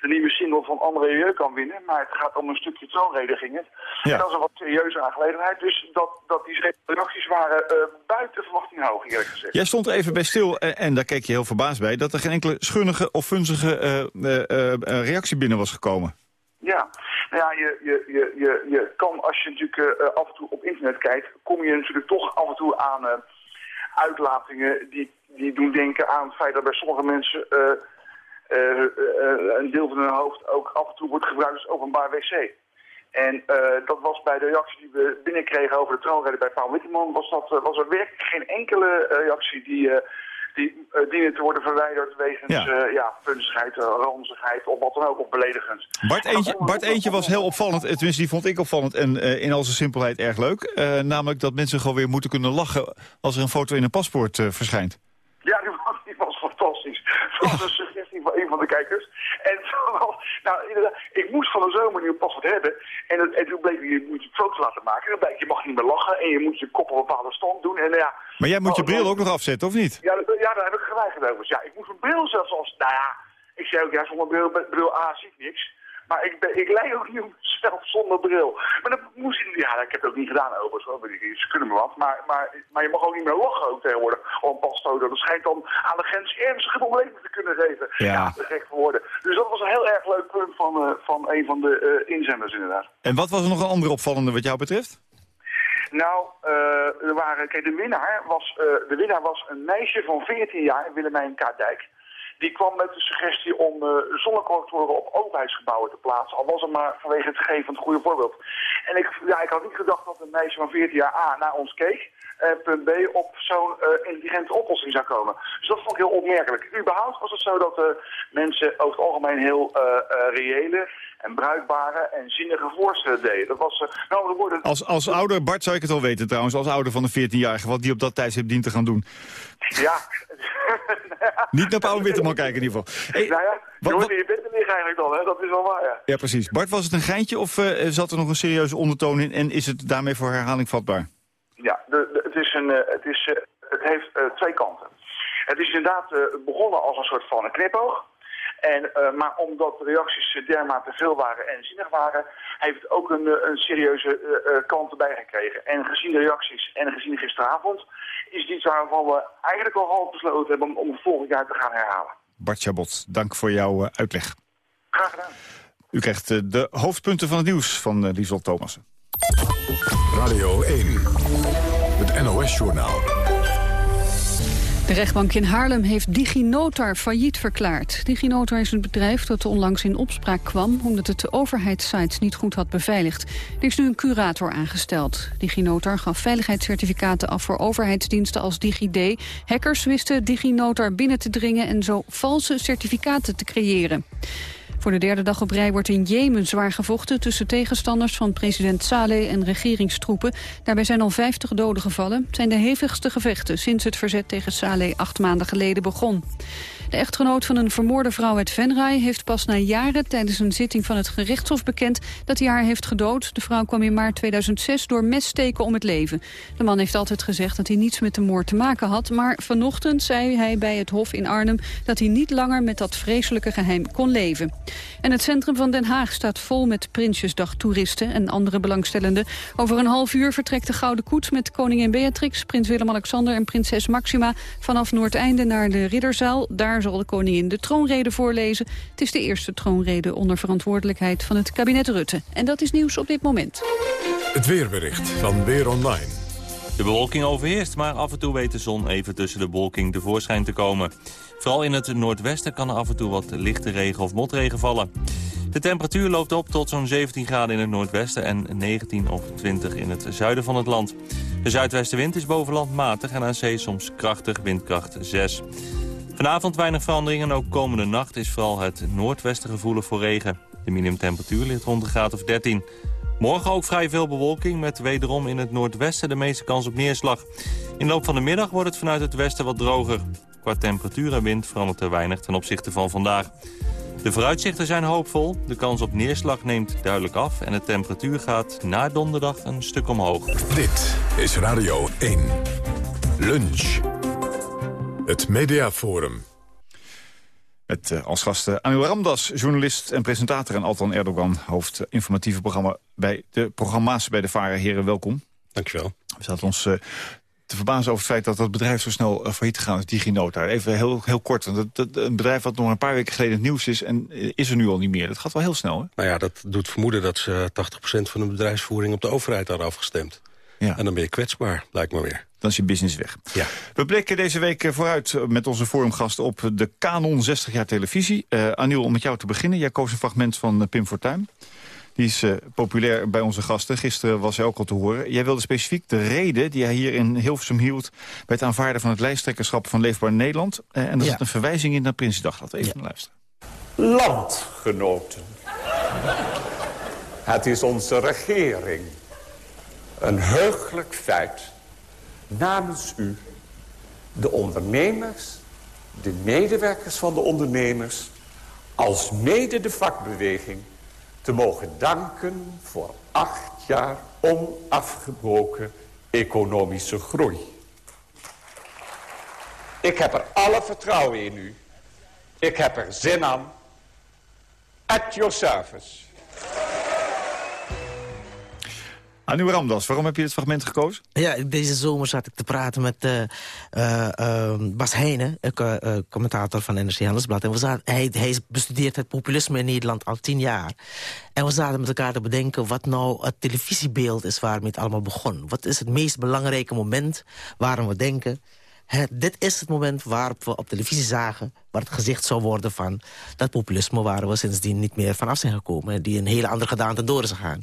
de nieuwe single van André Rieu kan winnen. Maar het gaat om een stukje troonrede ging het. Ja. En dat is een wat serieuze aangelegenheid. Dus dat, dat die reacties waren buiten verwachting hoog, eerlijk gezegd.
Jij stond even bij stil, en, en, daar keek je heel verbaasd bij... dat er geen enkele schunnige of funzige reactie binnen was gekomen.
Ja, nou ja, je, je, je, je, je kan als je natuurlijk uh, af en toe op internet kijkt, kom je natuurlijk toch af en toe aan uh, uitlatingen die, die doen denken aan het feit dat bij sommige mensen een deel van hun hoofd ook af en toe wordt gebruikt als openbaar wc. En dat was bij de reactie die we binnenkregen over de troonrede bij Paul Witteman, was, dat, was er werkelijk geen enkele reactie die die uh, dienen te worden verwijderd wegens ja. Uh, ja, uh, ranzigheid of wat dan ook, of beledigend.
Bart Eentje, Bart Eentje was heel opvallend, tenminste die vond ik opvallend en in al zijn simpelheid erg leuk. namelijk dat mensen gewoon weer moeten kunnen lachen als er een foto in een paspoort verschijnt.
Ja, die was, die was fantastisch. Dat was kijkers. En nou, inderdaad, ik moest van de zomer nieuw paspoort hebben. En, en toen bleek je, moet je foto's laten maken. En dan bleek je mag niet meer lachen en je moet je kop op een bepaalde stand doen. En, ja,
maar jij moet je bril ook nog afzetten, of niet?
Ja, dat, ja daar heb ik geweigerd over. Ja, ik moest mijn bril zelfs als... Nou ja, ik zei ook, ja, zonder bril, bril A zie ik niks. Maar ik, ben, ik leid ook niet op mezelf zonder bril. Maar dat moest ik, ja, ik heb het ook niet gedaan overigens. Ze kunnen me wat. Maar, maar, maar je mag ook niet meer lachen ook tegenwoordig op een pasfoto. Dat schijnt dan aan de grens ernstige problemen te kunnen geven.
Ja. ja
gek. Dus dat was een heel erg leuk punt van, uh, van een van de uh, inzenders inderdaad.
En wat was er nog een andere opvallende wat jou betreft?
Nou, uh, er waren, kijk, de winnaar was, de winnaar was een meisje van 14 jaar, Willemijn Kaardijk die kwam met de suggestie om uh, zonnecollectoren op overheidsgebouwen te plaatsen. Al was het maar vanwege het geven van het goede voorbeeld. En ik, ja, ik had niet gedacht dat een meisje van 14 jaar A naar ons keek. En uh, punt B op zo'n uh, intelligente oplossing zou komen. Dus dat vond ik heel opmerkelijk. Überhaupt was het zo dat mensen over het algemeen heel reële en bruikbare en zinnige voorstellen deden. Dat was, nou, woorden...
als, als ouder, Bart zou ik het al weten trouwens, als ouder van een 14-jarige, wat die op dat tijdstip dient te gaan doen.
Ja,
Niet naar Paul Witteman kijken in ieder geval.
Hey, nou ja, je je bed liggen eigenlijk dan, hè? dat is wel waar, ja.
Ja, precies. Bart, was het een geintje of uh, zat er nog een serieuze ondertoon in... en is het daarmee voor herhaling vatbaar?
Ja, de, de, het, is een, uh, het, is, uh, het heeft twee kanten. Het is inderdaad begonnen als een soort van een knipoog. En, uh, maar omdat de reacties dermate veel waren en zinnig waren, heeft het ook een, een serieuze uh, kant erbij gekregen. En gezien de reacties en gezien gisteravond, is dit iets waarvan we eigenlijk al half besloten hebben om, om volgend jaar te gaan herhalen.
Bart Chabot, dank voor jouw uitleg.
Graag gedaan.
U krijgt de hoofdpunten van het nieuws van Liesel Thomassen.
Radio 1, het NOS-journaal.
De rechtbank in Haarlem heeft DigiNotar failliet verklaard. DigiNotar is een bedrijf dat onlangs in opspraak kwam... omdat het de overheidssites niet goed had beveiligd. Er is nu een curator aangesteld. DigiNotar gaf veiligheidscertificaten af voor overheidsdiensten als DigiD. Hackers wisten DigiNotar binnen te dringen... en zo valse certificaten te creëren. Voor de derde dag op rij wordt in Jemen zwaar gevochten... tussen tegenstanders van president Saleh en regeringstroepen. Daarbij zijn al 50 doden gevallen. Het zijn de hevigste gevechten sinds het verzet tegen Saleh acht maanden geleden begon. De echtgenoot van een vermoorde vrouw uit Venray heeft pas na jaren tijdens een zitting van het gerechtshof bekend dat hij haar heeft gedood. De vrouw kwam in maart 2006 door messteken om het leven. De man heeft altijd gezegd dat hij niets met de moord te maken had, maar vanochtend zei hij bij het hof in Arnhem dat hij niet langer met dat vreselijke geheim kon leven. En het centrum van Den Haag staat vol met Prinsjesdag-toeristen en andere belangstellenden. Over een half uur vertrekt de Gouden Koets met koningin Beatrix, prins Willem-Alexander en prinses Maxima vanaf Noordeinde naar de Ridderzaal. Daar zal de koningin de troonrede voorlezen. Het is de eerste troonrede onder verantwoordelijkheid van het kabinet Rutte. En dat is nieuws op dit moment.
Het weerbericht van Weer Online.
De bewolking overheerst, maar af en toe weet de zon even tussen de wolking tevoorschijn te komen. Vooral in het noordwesten kan er af en toe wat lichte regen of motregen vallen. De temperatuur loopt op tot zo'n 17 graden in het noordwesten en 19 of 20 in het zuiden van het land. De zuidwestenwind is boven land matig en aan zee soms krachtig, windkracht 6. Vanavond weinig verandering en ook komende nacht is vooral het noordwesten gevoelig voor regen. De minimumtemperatuur ligt rond de graad of 13. Morgen ook vrij veel bewolking met wederom in het noordwesten de meeste kans op neerslag. In de loop van de middag wordt het vanuit het westen wat droger. Qua temperatuur en wind verandert er weinig ten opzichte van vandaag. De vooruitzichten zijn hoopvol, de kans op neerslag neemt duidelijk af... en de temperatuur gaat na donderdag een stuk omhoog.
Dit is Radio 1. Lunch. Het Mediaforum.
Met uh, als gasten uh, Anil Ramdas, journalist en presentator... en Altan Erdogan, hoofd informatieve programma bij de programma's bij de Varen. Heren, welkom.
Dankjewel.
We zaten ons uh, te verbazen over het feit dat dat bedrijf zo snel uh, failliet gegaan is, DigiNota. Even heel, heel kort, want dat, dat, een bedrijf wat nog een paar weken geleden het nieuws is... en is er nu al niet meer. Dat gaat wel heel snel, hè?
Nou ja, dat doet vermoeden dat ze 80% van de bedrijfsvoering op de overheid hadden afgestemd.
Ja. En dan ben je kwetsbaar, lijkt me weer.
Dan is je business weg.
Ja.
We blikken deze week vooruit met onze forumgasten op de Canon 60 jaar televisie. Uh, Aniel, om met jou te beginnen. Jij koos een fragment van Pim Fortuyn. Die is uh, populair bij onze gasten. Gisteren was hij ook al te horen. Jij wilde specifiek de reden die hij hier in Hilversum hield... bij het aanvaarden van het lijsttrekkerschap van Leefbaar Nederland. Uh, en daar ja. zit een verwijzing in naar Prinsdag. Laten we even ja. luisteren.
Landgenoten. Het is onze regering. Een heugelijk feit. Namens u, de ondernemers, de medewerkers van de ondernemers... als mede de vakbeweging te mogen danken voor acht jaar onafgebroken economische groei. Ik heb er alle vertrouwen in u. Ik heb er zin aan. At your service.
Anu Ramdas, waarom heb je dit fragment gekozen?
Ja, deze zomer zat ik te praten met uh, uh, Bas Heijnen, commentator van NRC Handelsblad. En we zaten, hij, hij bestudeert het populisme in Nederland al tien jaar. En we zaten met elkaar te bedenken wat nou het televisiebeeld is waarmee het allemaal begon. Wat is het meest belangrijke moment waarom we denken... Dit is het moment waarop we op televisie zagen... waar het gezicht zou worden van dat populisme... waar we sindsdien niet meer vanaf zijn gekomen... die een hele andere gedaante door is gegaan.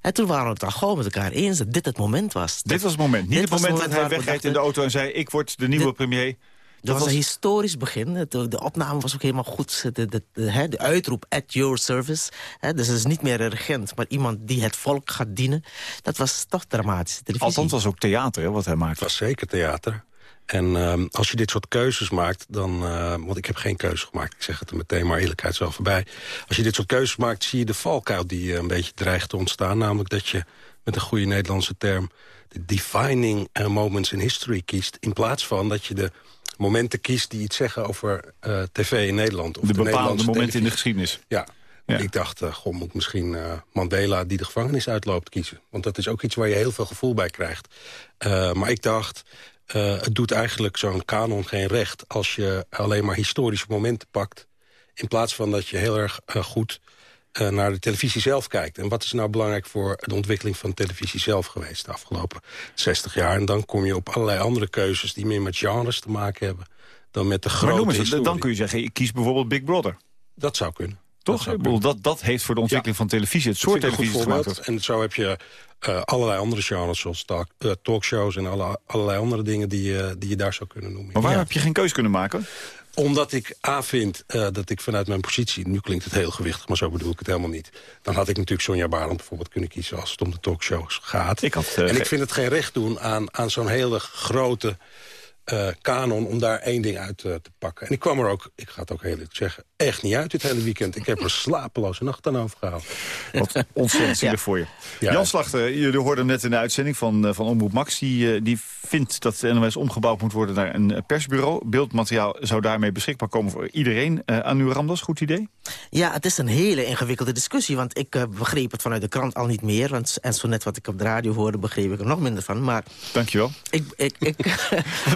En toen waren we het al gewoon met elkaar eens dat dit het moment was.
Dit was het moment. Niet het moment, dat hij wegrijdt in de auto en zei... ik word de nieuwe dit, premier.
Dat, was een historisch begin. De, de, opname was ook helemaal goed. De, de, de, de uitroep at your service. Hè, dus het is niet meer een regent, maar iemand die het volk gaat dienen. Dat was toch dramatisch. Televisie.
Althans was ook theater hè, wat hij maakte.
Het was zeker theater. En uh, als je dit soort keuzes maakt, dan... Uh, want ik heb geen keuze gemaakt, ik zeg het er meteen maar eerlijkheid zo voorbij. Als je dit soort keuzes maakt, zie je de valkuil die uh, een beetje dreigt te ontstaan. Namelijk dat je met een goede Nederlandse term... de defining moments in history kiest... in plaats van dat je de momenten kiest die iets zeggen over tv in Nederland. Of
de, de bepaalde momenten in de geschiedenis.
Ja, ja. Ik dacht, uh, goh, moet misschien uh, Mandela die de gevangenis uitloopt kiezen. Want dat is ook iets waar je heel veel gevoel bij krijgt. Maar ik dacht, uh, het doet eigenlijk zo'n kanon geen recht... als je alleen maar historische momenten pakt... in plaats van dat je heel erg uh, goed uh, naar de televisie zelf kijkt. En wat is nou belangrijk voor de ontwikkeling van televisie zelf geweest... de afgelopen 60 jaar? En dan kom je op allerlei andere keuzes... die meer met genres te maken hebben dan met de grote maar
eens, Dan kun je zeggen, ik kies bijvoorbeeld Big Brother.
Dat zou kunnen.
Toch? Dat, bedoel, dat, dat heeft voor de ontwikkeling ja. van televisie... het soort televisie gemaakt
En zo heb je uh, allerlei andere genres, zoals talk, uh, talkshows... en alle, allerlei andere dingen die, uh, die je daar zou kunnen noemen.
Maar waarom ja. heb je geen keus kunnen maken?
Omdat ik A vind dat ik vanuit mijn positie... nu klinkt het heel gewichtig, maar zo bedoel ik het helemaal niet. Dan had ik natuurlijk Sonja Barend bijvoorbeeld kunnen kiezen... als het om de talkshows gaat.
Ik had,
en ik vind het geen recht doen aan, aan zo'n hele grote kanon om daar één ding uit te pakken. En ik kwam er ook, ik ga het ook heel eerlijk zeggen, echt niet uit dit hele weekend. Ik heb er slapeloze nacht aan overgehaald.
Wat ontzettend zielig ja. voor je. Ja. Jan Slachter, jullie hoorden net in de uitzending van, uh, van Omroep Max... Die, die vindt dat de NOS omgebouwd moet worden naar een persbureau. Beeldmateriaal zou daarmee beschikbaar komen voor iedereen. aan uw Ramdas, goed idee?
Ja, het is een hele ingewikkelde discussie. Want ik begreep het vanuit de krant al niet meer. Want, en zo net wat ik op de radio hoorde, begreep ik er nog minder van. Maar
Dankjewel.
Ik, ik, ik,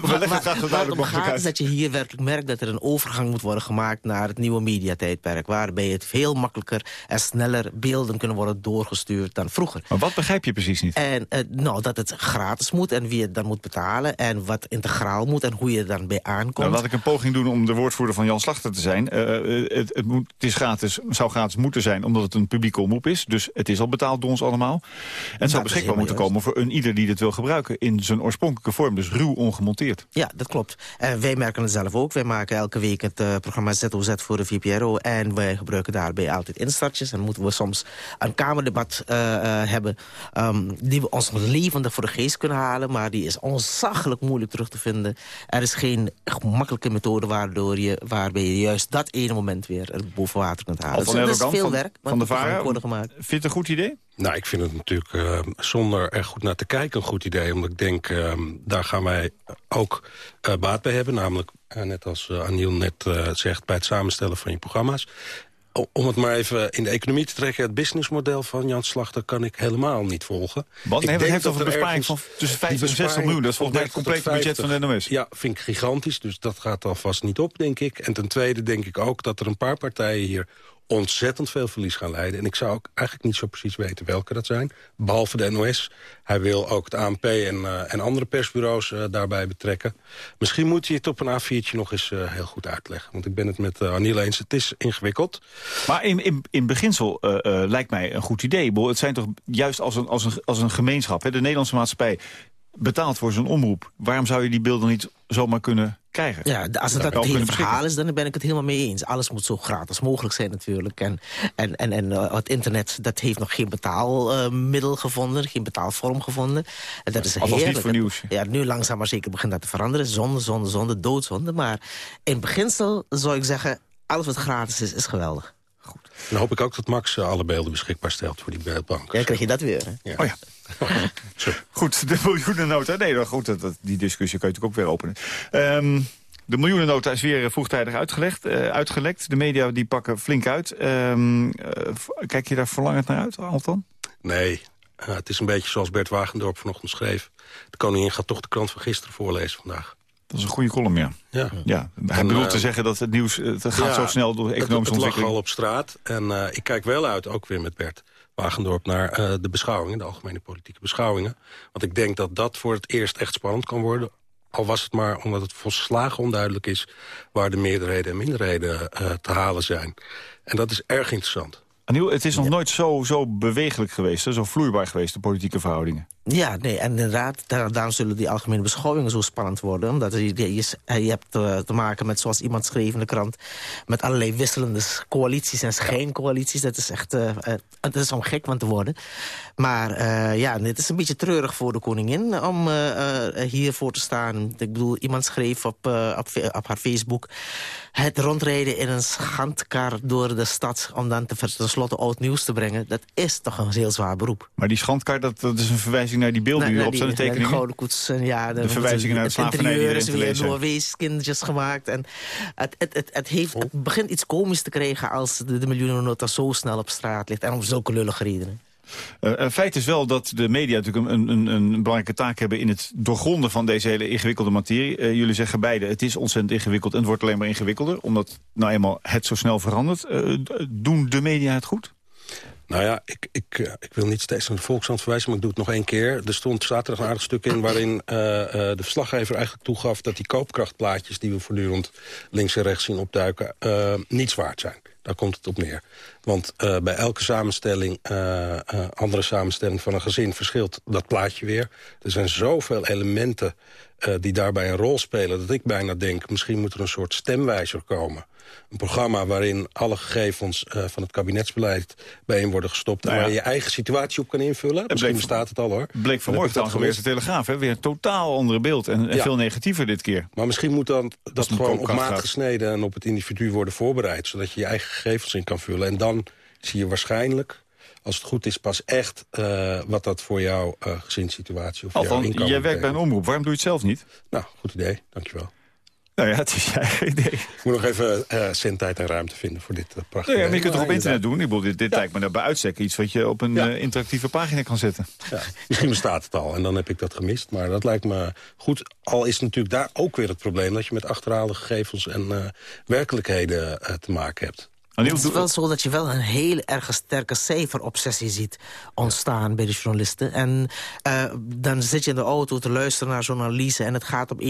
leggen het graag duidelijk
is dat je hier werkelijk merkt dat er een overgang moet worden gemaakt... naar het nieuwe mediatijdperk. Waarbij het veel makkelijker en sneller beelden kunnen worden doorgestuurd dan vroeger.
Maar wat begrijp je precies niet?
En uh, nou, dat het gratis moet en wie het dan moet betalen... en wat integraal moet en hoe je er dan bij aankomt. Nou,
laat ik een poging doen om de woordvoerder van Jan Slachter te zijn. Uh, het, het, moet, het is gratis, zou gratis moeten zijn omdat het een publieke omroep is. Dus het is al betaald door ons allemaal. En het zou beschikbaar moeten juist. komen voor een ieder die dit wil gebruiken... in zijn oorspronkelijke vorm, dus ruw ongemonteerd.
Ja, dat klopt. En wij merken het zelf ook. Wij maken elke week het uh, programma ZOZ voor de VPRO. En wij gebruiken daarbij altijd instartjes. En moeten we soms een kamerdebat uh, uh, hebben... Um, die we ons levendig voor de geest kunnen halen. Maar die is onzaggelijk moeilijk terug te vinden. Er is geen gemakkelijke methode waardoor je, waarbij je juist dat ene moment weer boven water kunt halen.
Dus dat is veel van, werk. Van de VARA, vind je het een goed idee?
Nou, ik vind het natuurlijk uh, zonder er goed naar te kijken een goed idee. Omdat ik denk, uh, daar gaan wij ook uh, baat bij hebben. Namelijk, net als Aniel net zegt, bij het samenstellen van je programma's. Om het maar even in de economie te trekken... het businessmodel van Jan Slachter kan ik helemaal niet volgen.
Wat? Nee, dat heeft over een besparing van tussen 50 en 60 miljoen. Dat is volgens mij het complete budget van de NOS.
Ja, vind ik gigantisch. Dus dat gaat alvast niet op, denk ik. En ten tweede denk ik ook dat er een paar partijen hier ontzettend veel verlies gaan leiden. En ik zou ook eigenlijk niet zo precies weten welke dat zijn. Behalve de NOS. Hij wil ook het ANP en, uh, en andere persbureaus uh, daarbij betrekken. Misschien moet hij het op een A4'tje nog eens uh, heel goed uitleggen. Want ik ben het met Aniel eens. Het is ingewikkeld.
Maar in, in, in beginsel lijkt mij een goed idee. Het zijn toch juist als een, als een, als een gemeenschap. Hè? De Nederlandse maatschappij betaalt voor zijn omroep. Waarom zou je die beelden niet zomaar kunnen krijgen?
Ja, als het dat het hele verhaal is, dan ben ik het helemaal mee eens. Alles moet zo gratis mogelijk zijn natuurlijk. En, en, en, en uh, het internet dat heeft nog geen betaalmiddel uh, gevonden, geen betaalvorm gevonden. En dat is
heerlijk. niet voor nieuws.
Ja, nu langzaam maar zeker begint dat te veranderen. Zonde, zonde, zonde, doodzonde. Maar in beginsel zou ik zeggen, alles wat gratis is, is geweldig.
Goed. Dan hoop ik ook dat Max uh, alle beelden beschikbaar stelt voor die beeldbank.
Ja, krijg je dat weer. Hè?
Ja. Oh ja. goed, de miljoenennota. Nee, dat, goed, dat, dat, die discussie kun je natuurlijk ook weer openen. Um, de miljoenennota is weer vroegtijdig uitgelegd, uh, uitgelekt. De media die pakken flink uit. Um, uh, kijk je daar verlangend naar uit, Alton?
Nee, uh, het is een beetje zoals Bert Wagendorp vanochtend schreef. De koningin gaat toch de krant van gisteren voorlezen vandaag.
Dat is een goede column, ja.
ja.
ja hij en, bedoelt te zeggen dat het nieuws het gaat ja, zo snel door economische
het, het
ontwikkeling.
al op straat. En ik kijk wel uit, ook weer met Bert Wagendorp naar uh, de beschouwingen, de algemene politieke beschouwingen. Want ik denk dat dat voor het eerst echt spannend kan worden. Al was het maar omdat het volslagen onduidelijk is... waar de meerderheden en minderheden te halen zijn. En dat is erg interessant.
Aniel, het is nog ja. nooit zo, zo bewegelijk geweest, hè? zo vloeibaar geweest, de politieke verhoudingen.
Ja, nee, en inderdaad, daar, daarom zullen die algemene beschouwingen zo spannend worden. Omdat je, je, je hebt te, te, maken met, zoals iemand schreef in de krant... met allerlei wisselende coalities en schijncoalities. Dat is echt, uh, het is om gek van te worden. Maar uh, ja, het is een beetje treurig voor de koningin om hiervoor te staan. Ik bedoel, iemand schreef op, op, op haar Facebook... het rondrijden in een schandkar door de stad... om dan te, tenslotte oud nieuws te brengen... dat is toch een heel zwaar beroep.
Maar die schandkar, dat, dat is een verwijzing naar die beelden die erop staan, de tekeningen?
De gouden koets, en ja,
de, de verwijzingen naar het slavernij die
is weer door weeskindjes gemaakt. En het, het, het, het, heeft, het begint iets komisch te krijgen als de, de miljoenennota zo snel op straat ligt. En om zulke lullige redenen.
Uh, feit is wel dat de media natuurlijk een, een, een, belangrijke taak hebben... in het doorgronden van deze hele ingewikkelde materie. Uh, jullie zeggen beide, het is ontzettend ingewikkeld... en het wordt alleen maar ingewikkelder, omdat nou eenmaal het zo snel verandert. Uh, doen de media het goed?
Nou ja, ik, ik, ik wil niet steeds naar de Volkshand verwijzen, maar ik doe het nog één keer. Er stond zaterdag een aardig stuk in waarin uh, uh, de verslaggever eigenlijk toegaf... dat die koopkrachtplaatjes die we voortdurend links en rechts zien opduiken... Uh, niets waard zijn. Daar komt het op neer. Want bij elke samenstelling, andere samenstelling van een gezin... verschilt dat plaatje weer. Er zijn zoveel elementen die daarbij een rol spelen... dat ik bijna denk, misschien moet er een soort stemwijzer komen een programma waarin alle gegevens uh, van het kabinetsbeleid bijeen worden gestopt... Nou ja. waar je je eigen situatie op kan invullen. Misschien bleek, bestaat het al hoor.
Bleek vanmorgen dan geweest de Telegraaf. Hè? Weer een totaal andere beeld en, en ja. veel negatiever dit keer.
Maar misschien moet dan dat, dat gewoon op maat gesneden... en op het individu worden voorbereid... zodat je je eigen gegevens in kan vullen. En dan zie je waarschijnlijk als het goed is, pas echt uh, wat dat voor jouw uh, gezinssituatie of
Alvan,
jouw inkomen
jij werkt bij een omroep. Waarom doe je het zelf niet?
Nou, goed idee. Dankjewel.
Nou ja, het is je eigen idee.
Ik moet nog even uh, zin, tijd en ruimte vinden voor dit uh, prachtige...
Nou ja, je kunt het op internet doen. Ik bedoel, dit, dit ja. lijkt me nou bij uitstek iets wat je op een ja. uh, interactieve pagina kan zetten.
Ja, misschien bestaat het al en dan heb ik dat gemist. Maar dat lijkt me goed. Al is natuurlijk daar ook weer het probleem... dat je met achterhaalde gegevens en werkelijkheden te maken hebt.
Het is wel zo dat je wel een heel erg sterke cijferobsessie ziet ontstaan bij de journalisten. En uh, dan zit je in de auto te luisteren naar zo'n analyse... en het gaat op 1,8%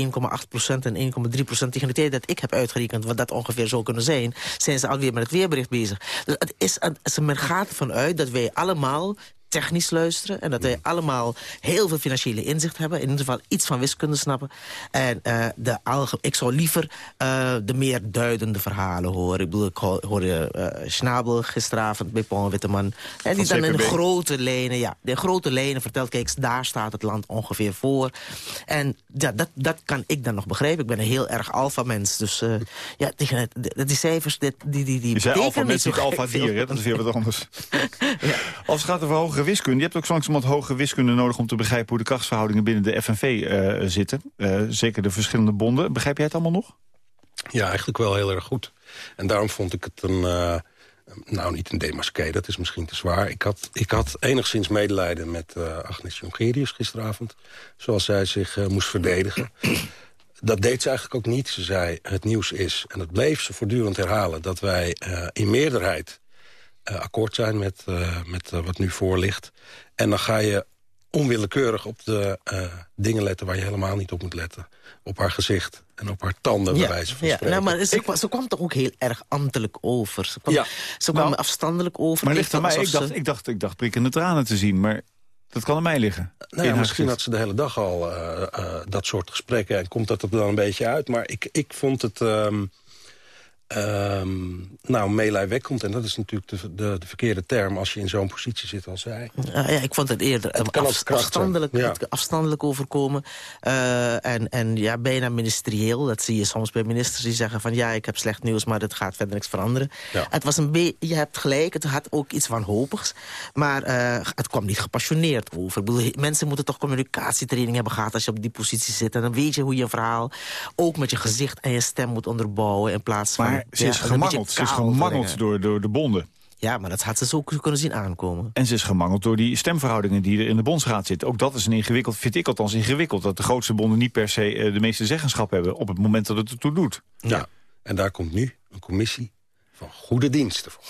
en 1,3%. Tegen de tijd dat ik heb uitgerekend wat dat ongeveer zou kunnen zijn... zijn ze alweer met het weerbericht bezig. Dus het is, het, men gaat ervan uit dat wij allemaal technisch luisteren. En dat wij allemaal heel veel financiële inzicht hebben. In ieder geval iets van wiskunde snappen. En uh, de alge ik zou liever uh, de meer duidende verhalen horen. Ik bedoel, ik hoorde uh, Schnabel gisteravond bij Paul Witteman. En die dan in grote lijnen, ja, de grote lijnen vertelt... kijk, daar staat het land ongeveer voor. En ja, dat, dat kan ik dan nog begrijpen. Ik ben een heel erg alfa-mens. Dus ja, tegen het, die, cijfers, die, die, die, die
Je zei alfa-mens, niet alfa-dier, dat is weer wat anders. ja. Als het gaat over hogere wiskunde. Je hebt ook langzamerhand hoge wiskunde nodig... om te begrijpen hoe de krachtsverhoudingen binnen de FNV uh, zitten. Uh, zeker de verschillende bonden. Begrijp jij het allemaal nog?
Ja, eigenlijk wel heel erg goed. En daarom vond ik het een... Uh, nou, niet een demasqué, dat is misschien te zwaar. Ik had, ik had enigszins medelijden met Agnes Jongerius gisteravond. Zoals zij zich moest verdedigen. Dat deed ze eigenlijk ook niet. Ze zei, het nieuws is, en dat bleef ze voortdurend herhalen... dat wij in meerderheid eh, akkoord zijn met, eh, met eh, wat nu voor ligt. En dan ga je onwillekeurig op de dingen letten waar je helemaal niet op moet letten. Op haar gezicht en op haar tanden, bij wijze van
ja,
spreken.
nou, maar ze, kwam- ze kwam toch ook heel erg ambtelijk over. Ze kwam,
Ja.
ze kwam
Nou,
afstandelijk over.
Maar ligt aan mij. Ik dacht,
ze-
ik, dacht, ik dacht prikkende tranen te zien, maar dat kan aan mij liggen.
Nou ja, misschien had ze de hele dag al eh, eh, dat soort gesprekken... en komt dat er dan een beetje uit. Maar ik, ik vond het ehm ehm, nou, meelijwekkend. En dat is natuurlijk de, de, de verkeerde term als je in zo'n positie zit als zij.
Ja, ja, ik vond het eerder
Het kan
af- afstandelijk,
ja.
het afstandelijk overkomen. Eh, en, en ja, bijna ministerieel. Dat zie je soms bij ministers die zeggen van... ja, ik heb slecht nieuws, maar het gaat verder niks veranderen.
Ja.
Het was een beetje, je hebt gelijk, het had ook iets wanhopigs. Maar eh, het kwam niet gepassioneerd over. Ik bedoel, mensen moeten toch communicatietraining hebben gehad... als je op die positie zit. En dan weet je hoe je een verhaal ook met je gezicht en je stem moet onderbouwen... in plaats van...
Maar ze is gemangeld. Ze is gemangeld door, door de bonden.
Ja, maar dat had ze zo kunnen zien aankomen.
En ze is gemangeld door die stemverhoudingen die er in de bondsraad zitten. Ook dat is een ingewikkeld, vind ik althans ingewikkeld... dat de grootste bonden niet per se eh, de meeste zeggenschap hebben... op het moment dat het ertoe doet.
Ja. En daar komt nu een commissie van goede diensten voor.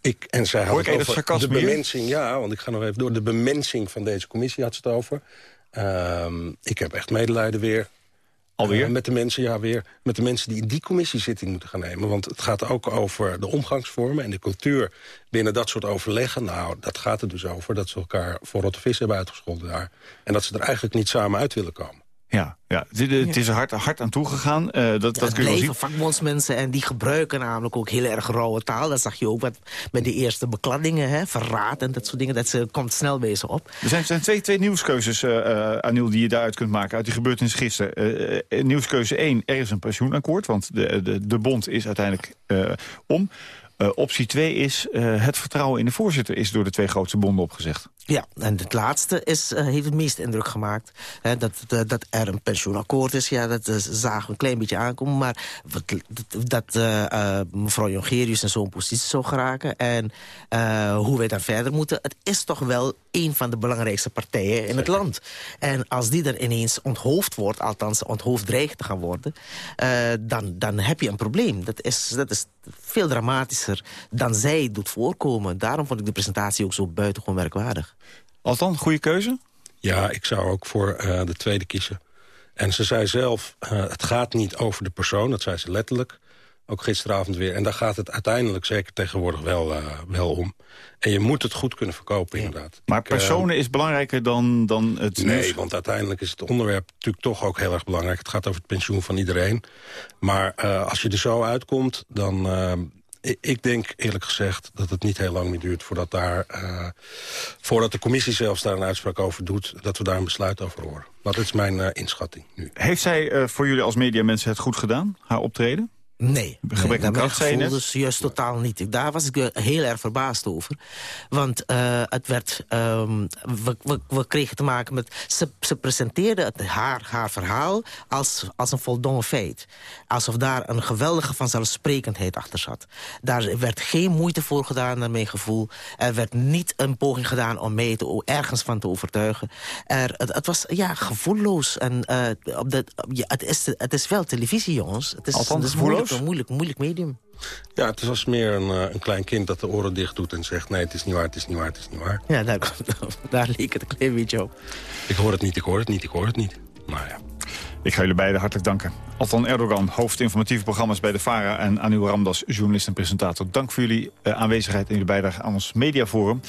Ik, en zij had
Hoor ik
het over de bemensing. Ja, want ik ga nog even door. De bemensing van deze commissie had ze het over. Ehm, ik heb echt medelijden weer.
Alweer?
Eh, met de mensen, ja, weer. Met de mensen die in die commissiezitting moeten gaan nemen. Want het gaat ook over de omgangsvormen en de cultuur binnen dat soort overleggen. Nou, dat gaat er dus over dat ze elkaar voor rotte vis hebben uitgescholden daar. En dat ze er eigenlijk niet samen uit willen komen.
Ja, ja. Het, is er hard, hard aan toegegaan. Eh dat, dat
het
kun je wel
blijven
zien.
vakbondsmensen en die gebruiken namelijk ook heel erg rauwe taal. Dat zag je ook met, met de eerste bekladdingen, hè, verraad en dat soort dingen. Dat ze, komt snel bij ze op.
Er zijn, zijn twee, twee nieuwskeuzes, eh, Anil, die je daaruit kunt maken... uit die gebeurtenis gisteren. Nieuwskeuze 1, er is een pensioenakkoord... want de, de, de bond is uiteindelijk om. Optie 2 is, het vertrouwen in de voorzitter... is door de twee grootste bonden opgezegd.
Ja, en het laatste is, eh, heeft het meest indruk gemaakt. Hè, dat, dat, dat er een pensioenakkoord is, ja, dat eh, zagen we een klein beetje aankomen. Maar wat, dat, eh, eh, mevrouw Jongerius in zo'n positie zou geraken... en eh, hoe wij daar verder moeten... het is toch wel een van de belangrijkste partijen in het land. En als die er ineens onthoofd wordt, althans onthoofd dreigt te gaan worden... eh, dan, dan heb je een probleem. Dat is, dat is veel dramatischer dan zij doet voorkomen. Daarom vond ik de presentatie ook zo buitengewoon merkwaardig.
Althans, goede keuze?
Ja, ik zou ook voor eh, de tweede kiezen. En ze zei zelf, eh, het gaat niet over de persoon, dat zei ze letterlijk. Ook gisteravond weer. En daar gaat het uiteindelijk zeker tegenwoordig wel, eh, wel om. En je moet het goed kunnen verkopen, inderdaad.
Maar
Ik,
personen is belangrijker dan, dan het
Nee,
nieuws?
want uiteindelijk is het onderwerp natuurlijk toch ook heel erg belangrijk. Het gaat over het pensioen van iedereen. Maar als je er zo uitkomt, dan... ik- ik denk eerlijk gezegd dat het niet heel lang meer duurt... voordat, daar, eh, voordat de commissie zelfs daar een uitspraak over doet... dat we daar een besluit over horen. Dat is mijn eh, inschatting nu.
Heeft zij eh, voor jullie als mediamensen het goed gedaan, haar optreden?
Nee,
Gebrek aan
naar mijn
kracht, zei je
gevoel
net?
dus juist totaal niet. Daar was ik eh, heel erg verbaasd over. Want eh, het werd, ehm, we, we, we kregen te maken met... Ze, ze presenteerde het, haar, haar verhaal als, als een voldongen feit. Alsof daar een geweldige vanzelfsprekendheid achter zat. Daar werd geen moeite voor gedaan, naar mijn gevoel. Er werd niet een poging gedaan om mij te, ergens van te overtuigen. Er, het, het was ja, gevoelloos. En, eh, op de, ja, het, is, het is wel televisie, jongens. Het is,
Althans,
het is een moeilijk, moeilijk medium.
Ja, het was meer een, eh, een klein kind dat de oren dicht doet en zegt... nee, het is niet waar, het is niet waar, het is niet waar.
Ja, daar, daar leek het een klein beetje op.
Ik hoor het niet, ik hoor het niet, ik hoor het niet. Maar ja.
Ik ga jullie beiden hartelijk danken. Altan Erdogan, hoofd informatieve programma's bij de VARA... en Anil Ramdas, journalist en presentator. Dank voor jullie eh, aanwezigheid en jullie bijdrage aan ons mediaforum.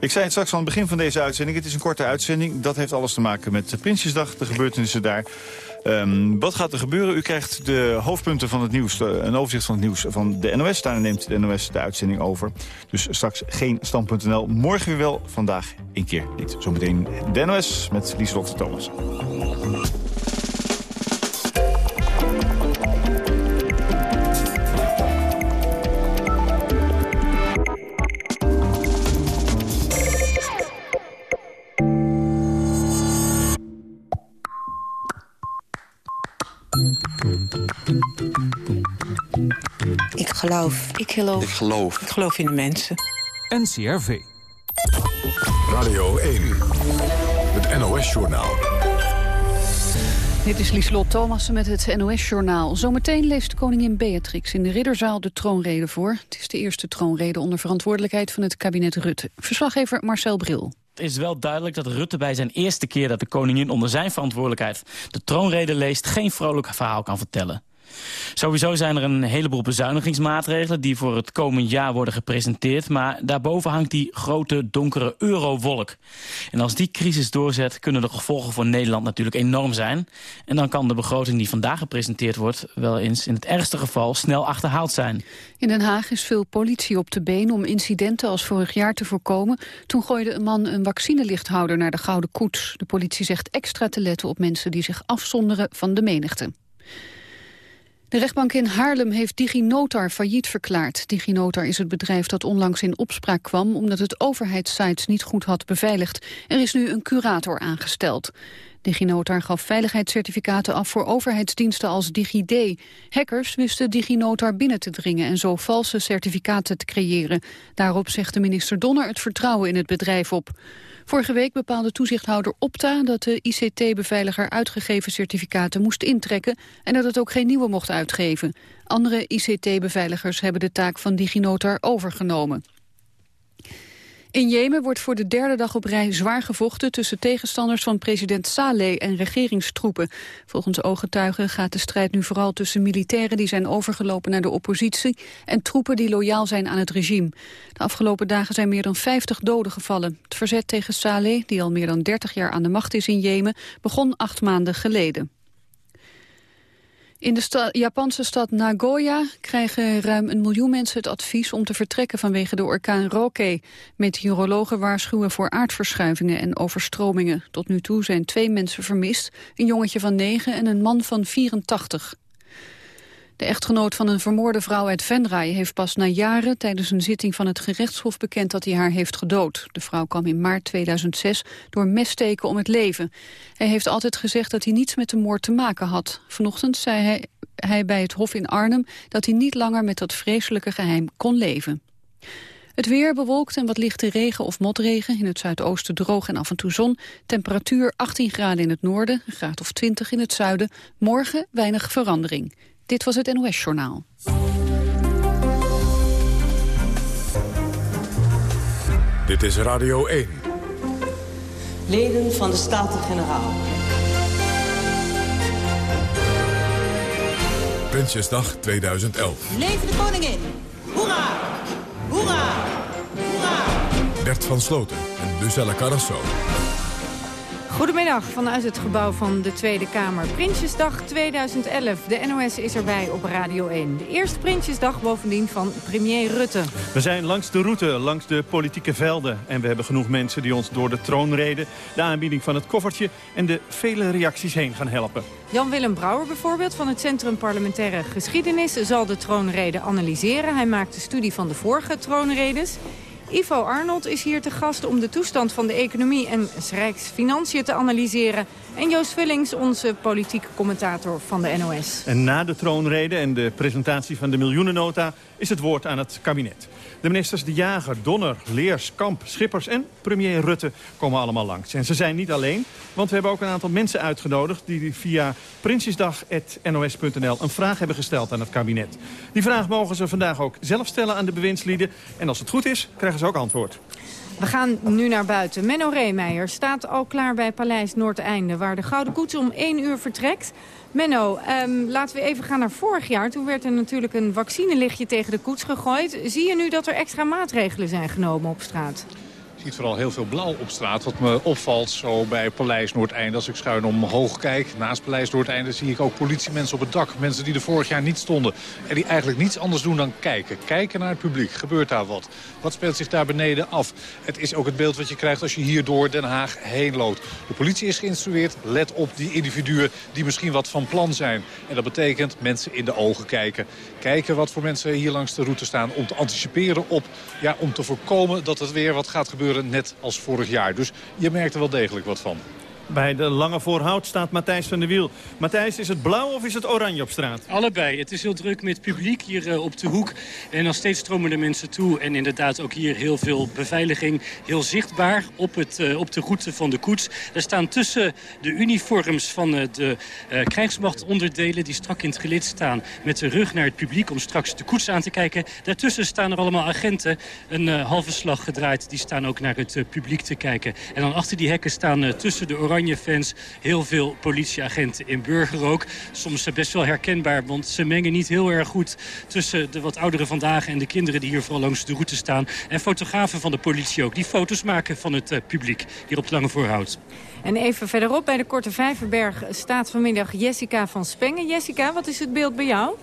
Ik zei het straks aan het begin van deze uitzending. Het is een korte uitzending. Dat heeft alles te maken met de Prinsjesdag, de gebeurtenissen daar. Ehm, wat gaat er gebeuren? U krijgt de hoofdpunten van het nieuws, eh, een overzicht van het nieuws van de NOS. Daarna neemt de NOS de uitzending over. Dus straks geen stand.nl. Morgen weer wel, vandaag een keer niet. Zometeen de NOS met Lieselotte Thomas.
Ik geloof. Ik geloof.
Ik geloof.
Ik geloof in de mensen.
NCRV. Radio 1. Het NOS-journaal.
Dit is Lieslot Thomassen met het NOS-journaal. Zometeen leest koningin Beatrix in de Ridderzaal de troonrede voor. Het is de eerste troonrede onder verantwoordelijkheid van het kabinet Rutte. Verslaggever Marcel Bril.
Het is wel duidelijk dat Rutte bij zijn eerste keer dat de koningin onder zijn verantwoordelijkheid de troonrede leest geen vrolijk verhaal kan vertellen. Sowieso zijn er een heleboel bezuinigingsmaatregelen... die voor het komend jaar worden gepresenteerd. Maar daarboven hangt die grote donkere eurowolk. En als die crisis doorzet, kunnen de gevolgen voor Nederland natuurlijk enorm zijn. En dan kan de begroting die vandaag gepresenteerd wordt... wel eens in het ergste geval snel achterhaald zijn.
In Den Haag is veel politie op de been om incidenten als vorig jaar te voorkomen. Toen gooide een man een vaccinelichthouder naar de Gouden Koets. De politie zegt extra te letten op mensen die zich afzonderen van de menigte. De rechtbank in Haarlem heeft DigiNotar failliet verklaard. DigiNotar is het bedrijf dat onlangs in opspraak kwam... omdat het overheidssites niet goed had beveiligd. Er is nu een curator aangesteld. DigiNotar gaf veiligheidscertificaten af voor overheidsdiensten als DigiD. Hackers wisten DigiNotar binnen te dringen en zo valse certificaten te creëren. Daarop zegt de minister Donner het vertrouwen in het bedrijf op. Vorige week bepaalde toezichthouder Opta dat de ICT-beveiliger uitgegeven certificaten moest intrekken en dat het ook geen nieuwe mocht uitgeven. Andere ICT-beveiligers hebben de taak van DigiNotar overgenomen. In Jemen wordt voor de derde dag op rij zwaar gevochten tussen tegenstanders van president Saleh en regeringstroepen. Volgens ooggetuigen gaat de strijd nu vooral tussen militairen die zijn overgelopen naar de oppositie en troepen die loyaal zijn aan het regime. De afgelopen dagen zijn meer dan 50 doden gevallen. Het verzet tegen Saleh, die al meer dan 30 jaar aan de macht is in Jemen, begon acht maanden geleden. In de Japanse stad Nagoya krijgen ruim een miljoen mensen het advies om te vertrekken vanwege de orkaan Roke. Meteorologen waarschuwen voor aardverschuivingen en overstromingen. Tot nu toe zijn twee mensen vermist, een jongetje van 9 en een man van 84. De echtgenoot van een vermoorde vrouw uit Venray heeft pas na jaren tijdens een zitting van het gerechtshof bekend dat hij haar heeft gedood. De vrouw kwam in maart 2006 door messteken om het leven. Hij heeft altijd gezegd dat hij niets met de moord te maken had. Vanochtend zei hij, hij bij het hof in Arnhem dat hij niet langer met dat vreselijke geheim kon leven. Het weer bewolkt en wat lichte regen of motregen. In het zuidoosten droog en af en toe zon. Temperatuur 18 graden in het noorden, een graad of 20 in het zuiden. Morgen weinig verandering. Dit was het NOS Journaal.
Dit is Radio 1.
Leden van de Staten-Generaal.
Prinsjesdag 2011.
Leven de koningin! Hoera! Hoera! Hoera!
Bert van Sloten en Lucella Carrasso.
Goedemiddag vanuit het gebouw van de Tweede Kamer. Prinsjesdag 2011. De NOS is erbij op Radio 1. De eerste Prinsjesdag bovendien van premier Rutte.
We zijn langs de route, langs de politieke velden. En we hebben genoeg mensen die ons door de troonreden... de aanbieding van het koffertje en de vele reacties heen gaan helpen.
Jan-Willem Brouwer bijvoorbeeld van het Centrum Parlementaire Geschiedenis... zal de troonrede analyseren. Hij maakt de studie van de vorige troonredes. Ivo Arnold is hier te gast om de toestand van de economie en Rijksfinanciën te analyseren. En Joost Vullings, onze politieke commentator van de NOS.
En na de troonrede en de presentatie van de miljoenennota is het woord aan het kabinet. De ministers De Jager, Donner, Leers, Kamp, Schippers en premier Rutte komen allemaal langs. En ze zijn niet alleen, want we hebben ook een aantal mensen uitgenodigd... die via prinsjesdag.nos.nl een vraag hebben gesteld aan het kabinet. Die vraag mogen ze vandaag ook zelf stellen aan de bewindslieden. En als het goed is, krijgen ze ook antwoord.
We gaan nu naar buiten. Menno Reemeijer staat al klaar bij Paleis Noordeinde... waar de Gouden Koets om 1 uur vertrekt. Menno, um, laten we even gaan naar vorig jaar. Toen werd er natuurlijk een vaccinelichtje tegen de koets gegooid. Zie je nu dat er extra maatregelen zijn genomen op straat?
Ziet vooral heel veel blauw op straat. Wat me opvalt zo bij Paleis Noordeinde. Als ik schuin omhoog kijk, naast Paleis Noordeinde... zie ik ook politiemensen op het dak. Mensen die er vorig jaar niet stonden. En die eigenlijk niets anders doen dan kijken. Kijken naar het publiek. Gebeurt daar wat? Wat speelt zich daar beneden af? Het is ook het beeld wat je krijgt als je hier door Den Haag heen loopt. De politie is geïnstrueerd. Let op die individuen die misschien wat van plan zijn. En dat betekent mensen in de ogen kijken. Kijken wat voor mensen hier langs de route staan. Om te anticiperen op, ja, om te voorkomen dat het weer wat gaat gebeuren net als vorig jaar. Dus je merkt er wel degelijk wat van.
Bij de Lange Voorhout staat Matthijs van der Wiel. Matthijs, is het blauw of is het oranje op straat?
Allebei. Het is heel druk met publiek hier uh, op de hoek. En nog steeds stromen de mensen toe. En inderdaad ook hier heel veel beveiliging. Heel zichtbaar op, het, uh, op de route van de koets. Er staan tussen de uniforms van uh, de krijgsmachtonderdelen... die strak in het gelid staan met de rug naar het publiek... om straks de koets aan te kijken. Daartussen staan er allemaal agenten. Een halve slag gedraaid. Die staan ook naar het publiek te kijken. En dan achter die hekken staan tussen de oranje fans heel veel politieagenten in burgerrook. Soms best wel herkenbaar, want ze mengen niet heel erg goed... tussen de wat ouderen vandaag en de kinderen die hier vooral langs de route staan. En fotografen van de politie ook, die foto's maken van het uh, publiek hier op de Lange Voorhout.
En even verderop bij de Korte Vijverberg staat vanmiddag Jessica van Spengen. Jessica, wat is het beeld bij jou?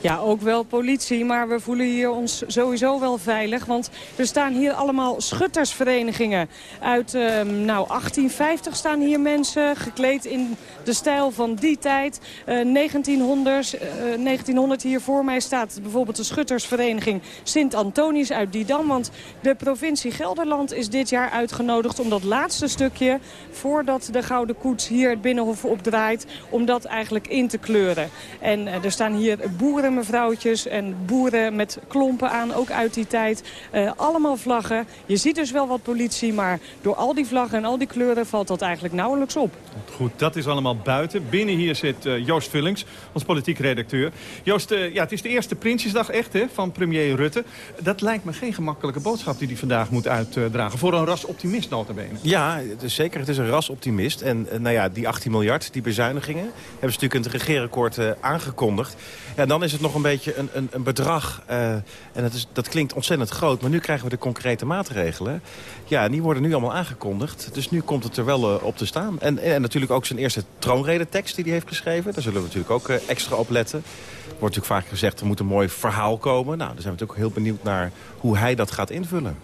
Ja, ook wel politie, maar we voelen hier ons sowieso wel veilig. Want er staan hier allemaal schuttersverenigingen. Uit uh, nou, 1850 staan hier mensen gekleed in de stijl van die tijd. Uh, 1900, uh, 1900 hier voor mij staat bijvoorbeeld de schuttersvereniging Sint-Antonius uit Didam. Want de provincie Gelderland is dit jaar uitgenodigd om dat laatste stukje... voordat de Gouden Koets hier het Binnenhof opdraait, om dat eigenlijk in te kleuren. En uh, er staan hier boeren mevrouwtjes en boeren met klompen aan, ook uit die tijd. Uh, allemaal vlaggen. Je ziet dus wel wat politie, maar door al die vlaggen en al die kleuren valt dat eigenlijk nauwelijks op.
Goed, dat is allemaal buiten. Binnen hier zit uh, Joost Vullings, ons politiek redacteur. Joost, uh, ja, het is de eerste Prinsjesdag echt hè, van premier Rutte. Dat lijkt me geen gemakkelijke boodschap die hij vandaag moet uitdragen. Voor een rasoptimist notabene.
Ja, het is zeker. Het is een rasoptimist. En nou ja, die 18 miljard, die bezuinigingen... hebben ze natuurlijk in het regeerakkoord aangekondigd. Ja, dan is het nog een beetje een, een, een bedrag. Uh, en dat, is, dat klinkt ontzettend groot. Maar nu krijgen we de concrete maatregelen. Ja, en die worden nu allemaal aangekondigd. Dus nu komt het er wel uh, op te staan. En, en, natuurlijk ook zijn eerste troonredentekst die hij heeft geschreven. Daar zullen we natuurlijk ook uh, extra op letten. Er wordt natuurlijk vaak gezegd, er moet een mooi verhaal komen. Nou, daar zijn we natuurlijk heel benieuwd naar hoe hij dat gaat invullen.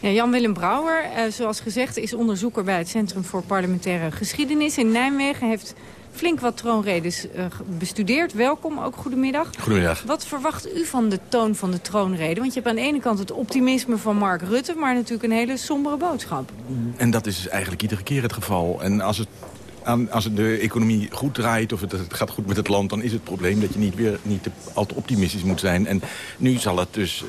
Ja, Jan-Willem Brouwer, zoals gezegd, is onderzoeker bij het Centrum voor Parlementaire Geschiedenis in Nijmegen. Heeft flink wat troonredes uh, bestudeerd. Welkom, ook goedemiddag.
Goedemiddag.
Wat verwacht u van de toon van de troonrede? Want je hebt aan de ene kant het optimisme van Mark Rutte... maar natuurlijk een hele sombere boodschap.
En dat is eigenlijk iedere keer het geval. En als het als de economie goed draait of het, gaat goed met het land... dan is het probleem dat je niet weer niet te, al te optimistisch moet zijn. En nu zal het dus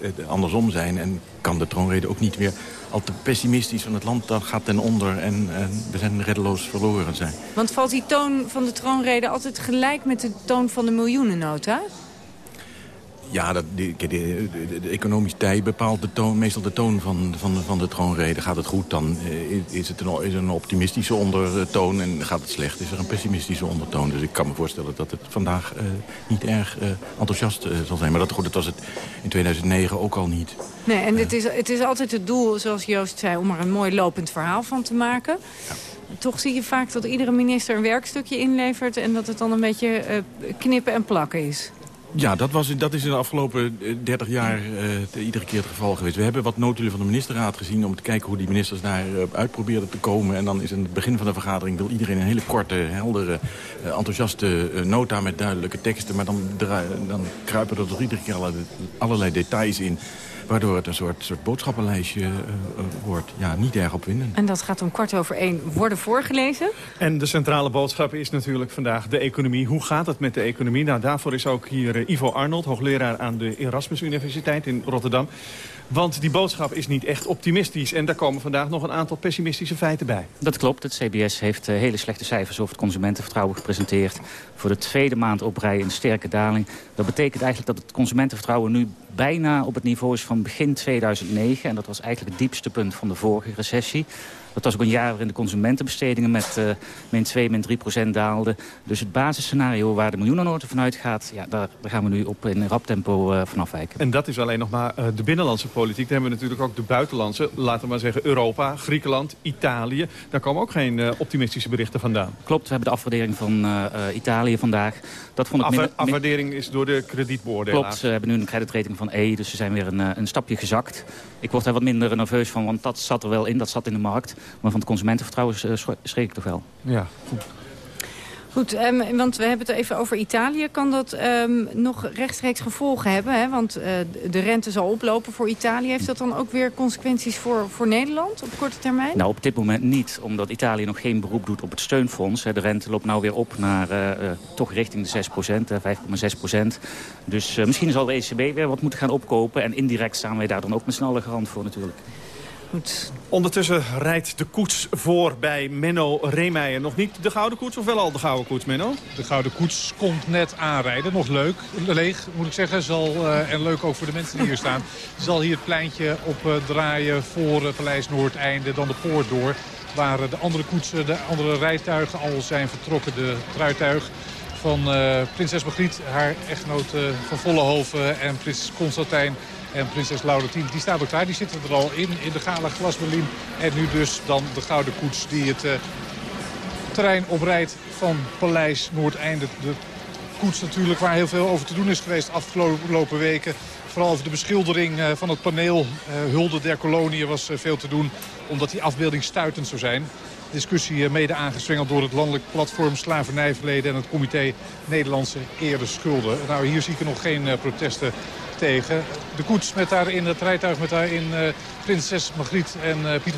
het andersom zijn. En kan de troonrede ook niet weer al te pessimistisch van het land dat gaat ten onder en, en, we zijn reddeloos verloren zijn.
Want valt die toon van de troonrede altijd gelijk met de toon van de miljoenennota?
Ja, dat, de, de, de, de, economische tij bepaalt de toon, meestal de toon van, van, van de troonrede. Gaat het goed, dan eh, is het een, is een optimistische ondertoon. En gaat het slecht, is er een pessimistische ondertoon. Dus ik kan me voorstellen dat het vandaag uh, niet erg uh, enthousiast uh, zal zijn. Maar dat, goed, dat was het in 2009 ook al niet.
Nee, en het is, het is altijd het doel, zoals Joost zei, om er een mooi lopend verhaal van te maken. Ja. Toch zie je vaak dat iedere minister een werkstukje inlevert... en dat het dan een beetje knippen en plakken is.
Ja, dat, was, dat is in de afgelopen 30 jaar uh, iedere keer het geval geweest. We hebben wat notulen van de ministerraad gezien... om te kijken hoe die ministers daar uh, uit probeerden te komen. En dan is in het begin van de vergadering... wil iedereen een hele korte, heldere, enthousiaste nota met duidelijke teksten. Maar dan, dan kruipen er toch iedere keer allerlei details in... Waardoor het een soort, soort boodschappenlijstje uh, wordt. Ja, niet erg opwindend.
En dat gaat om kwart over één worden voorgelezen.
En de centrale boodschap is natuurlijk vandaag de economie. Hoe gaat het met de economie? Nou, daarvoor is ook hier uh, Ivo Arnold, hoogleraar aan de Erasmus Universiteit in Rotterdam. Want die boodschap is niet echt optimistisch. En daar komen vandaag nog een aantal pessimistische feiten bij.
Dat klopt. Het CBS heeft uh, hele slechte cijfers over het consumentenvertrouwen gepresenteerd. Voor de tweede maand op rij een sterke daling. Dat betekent eigenlijk dat het consumentenvertrouwen nu bijna op het niveau is van begin 2009. En dat was eigenlijk het diepste punt van de vorige recessie. Dat was ook een jaar waarin de consumentenbestedingen met uh, min 2, min 3 procent daalden. Dus het basisscenario waar de miljoenennota vanuit gaat... Ja, daar, daar gaan we nu op in rap tempo uh, van afwijken.
En dat is alleen nog maar uh, de binnenlandse politiek. Dan hebben we natuurlijk ook de buitenlandse. Laten we maar zeggen Europa, Griekenland, Italië. Daar komen ook geen optimistische berichten vandaan.
Klopt, we hebben de afwaardering van Italië vandaag. Dat vond ik
Afwa afwaardering is door de kredietbeoordelaar.
Klopt, we hebben nu een kreditrating van E, dus ze zijn weer een, een stapje gezakt. Ik word daar wat minder nerveus van, want dat zat er wel in, dat zat in de markt. Maar van het consumentenvertrouwen schrik ik toch wel.
Ja, goed.
Goed, um, want we hebben het even over Italië. Kan dat um, nog rechtstreeks gevolgen hebben? Hè? Want uh, de rente zal oplopen voor Italië. Heeft dat dan ook weer consequenties voor, voor Nederland op korte termijn?
Nou, op dit moment niet. Omdat Italië nog geen beroep doet op het steunfonds. De rente loopt nou weer op naar uh, uh, toch richting de 6% 5,6% Dus misschien zal de ECB weer wat moeten gaan opkopen. En indirect staan wij daar dan ook met snelle garant voor natuurlijk.
Goed.
Ondertussen rijdt de koets voor bij Menno Reemeijer. Nog niet de gouden koets of wel al de gouden koets, Menno?
De gouden koets komt net aanrijden. Nog leuk, leeg moet ik zeggen. Zal, uh, en leuk ook voor de mensen die hier staan. Zal hier het pleintje opdraaien uh, voor uh, Paleis Noordeinde. Dan de poort door. Waar de andere koetsen, de andere rijtuigen al zijn vertrokken. De truituig van prinses Margriet, haar echtgenoot van Vollenhoven en prins Constantijn en prinses Laurentien, die staat ook daar. Die zitten er al in, in de gala glasberlin. En nu dus dan de gouden koets die het uh, terrein oprijdt van Paleis Noordeinde. De koets natuurlijk waar heel veel over te doen is geweest de afgelopen weken. Vooral over de beschildering uh, van het paneel. Uh, Hulde der koloniën was veel te doen omdat die afbeelding stuitend zou zijn discussie mede aangestrengeld door het landelijk platform Slavernijverleden en het comité Nederlandse Eerde Schulden. Nou, hier zie ik nog geen protesten tegen. De koets met daarin, het rijtuig met daarin uh, prinses Margriet en uh, Pieter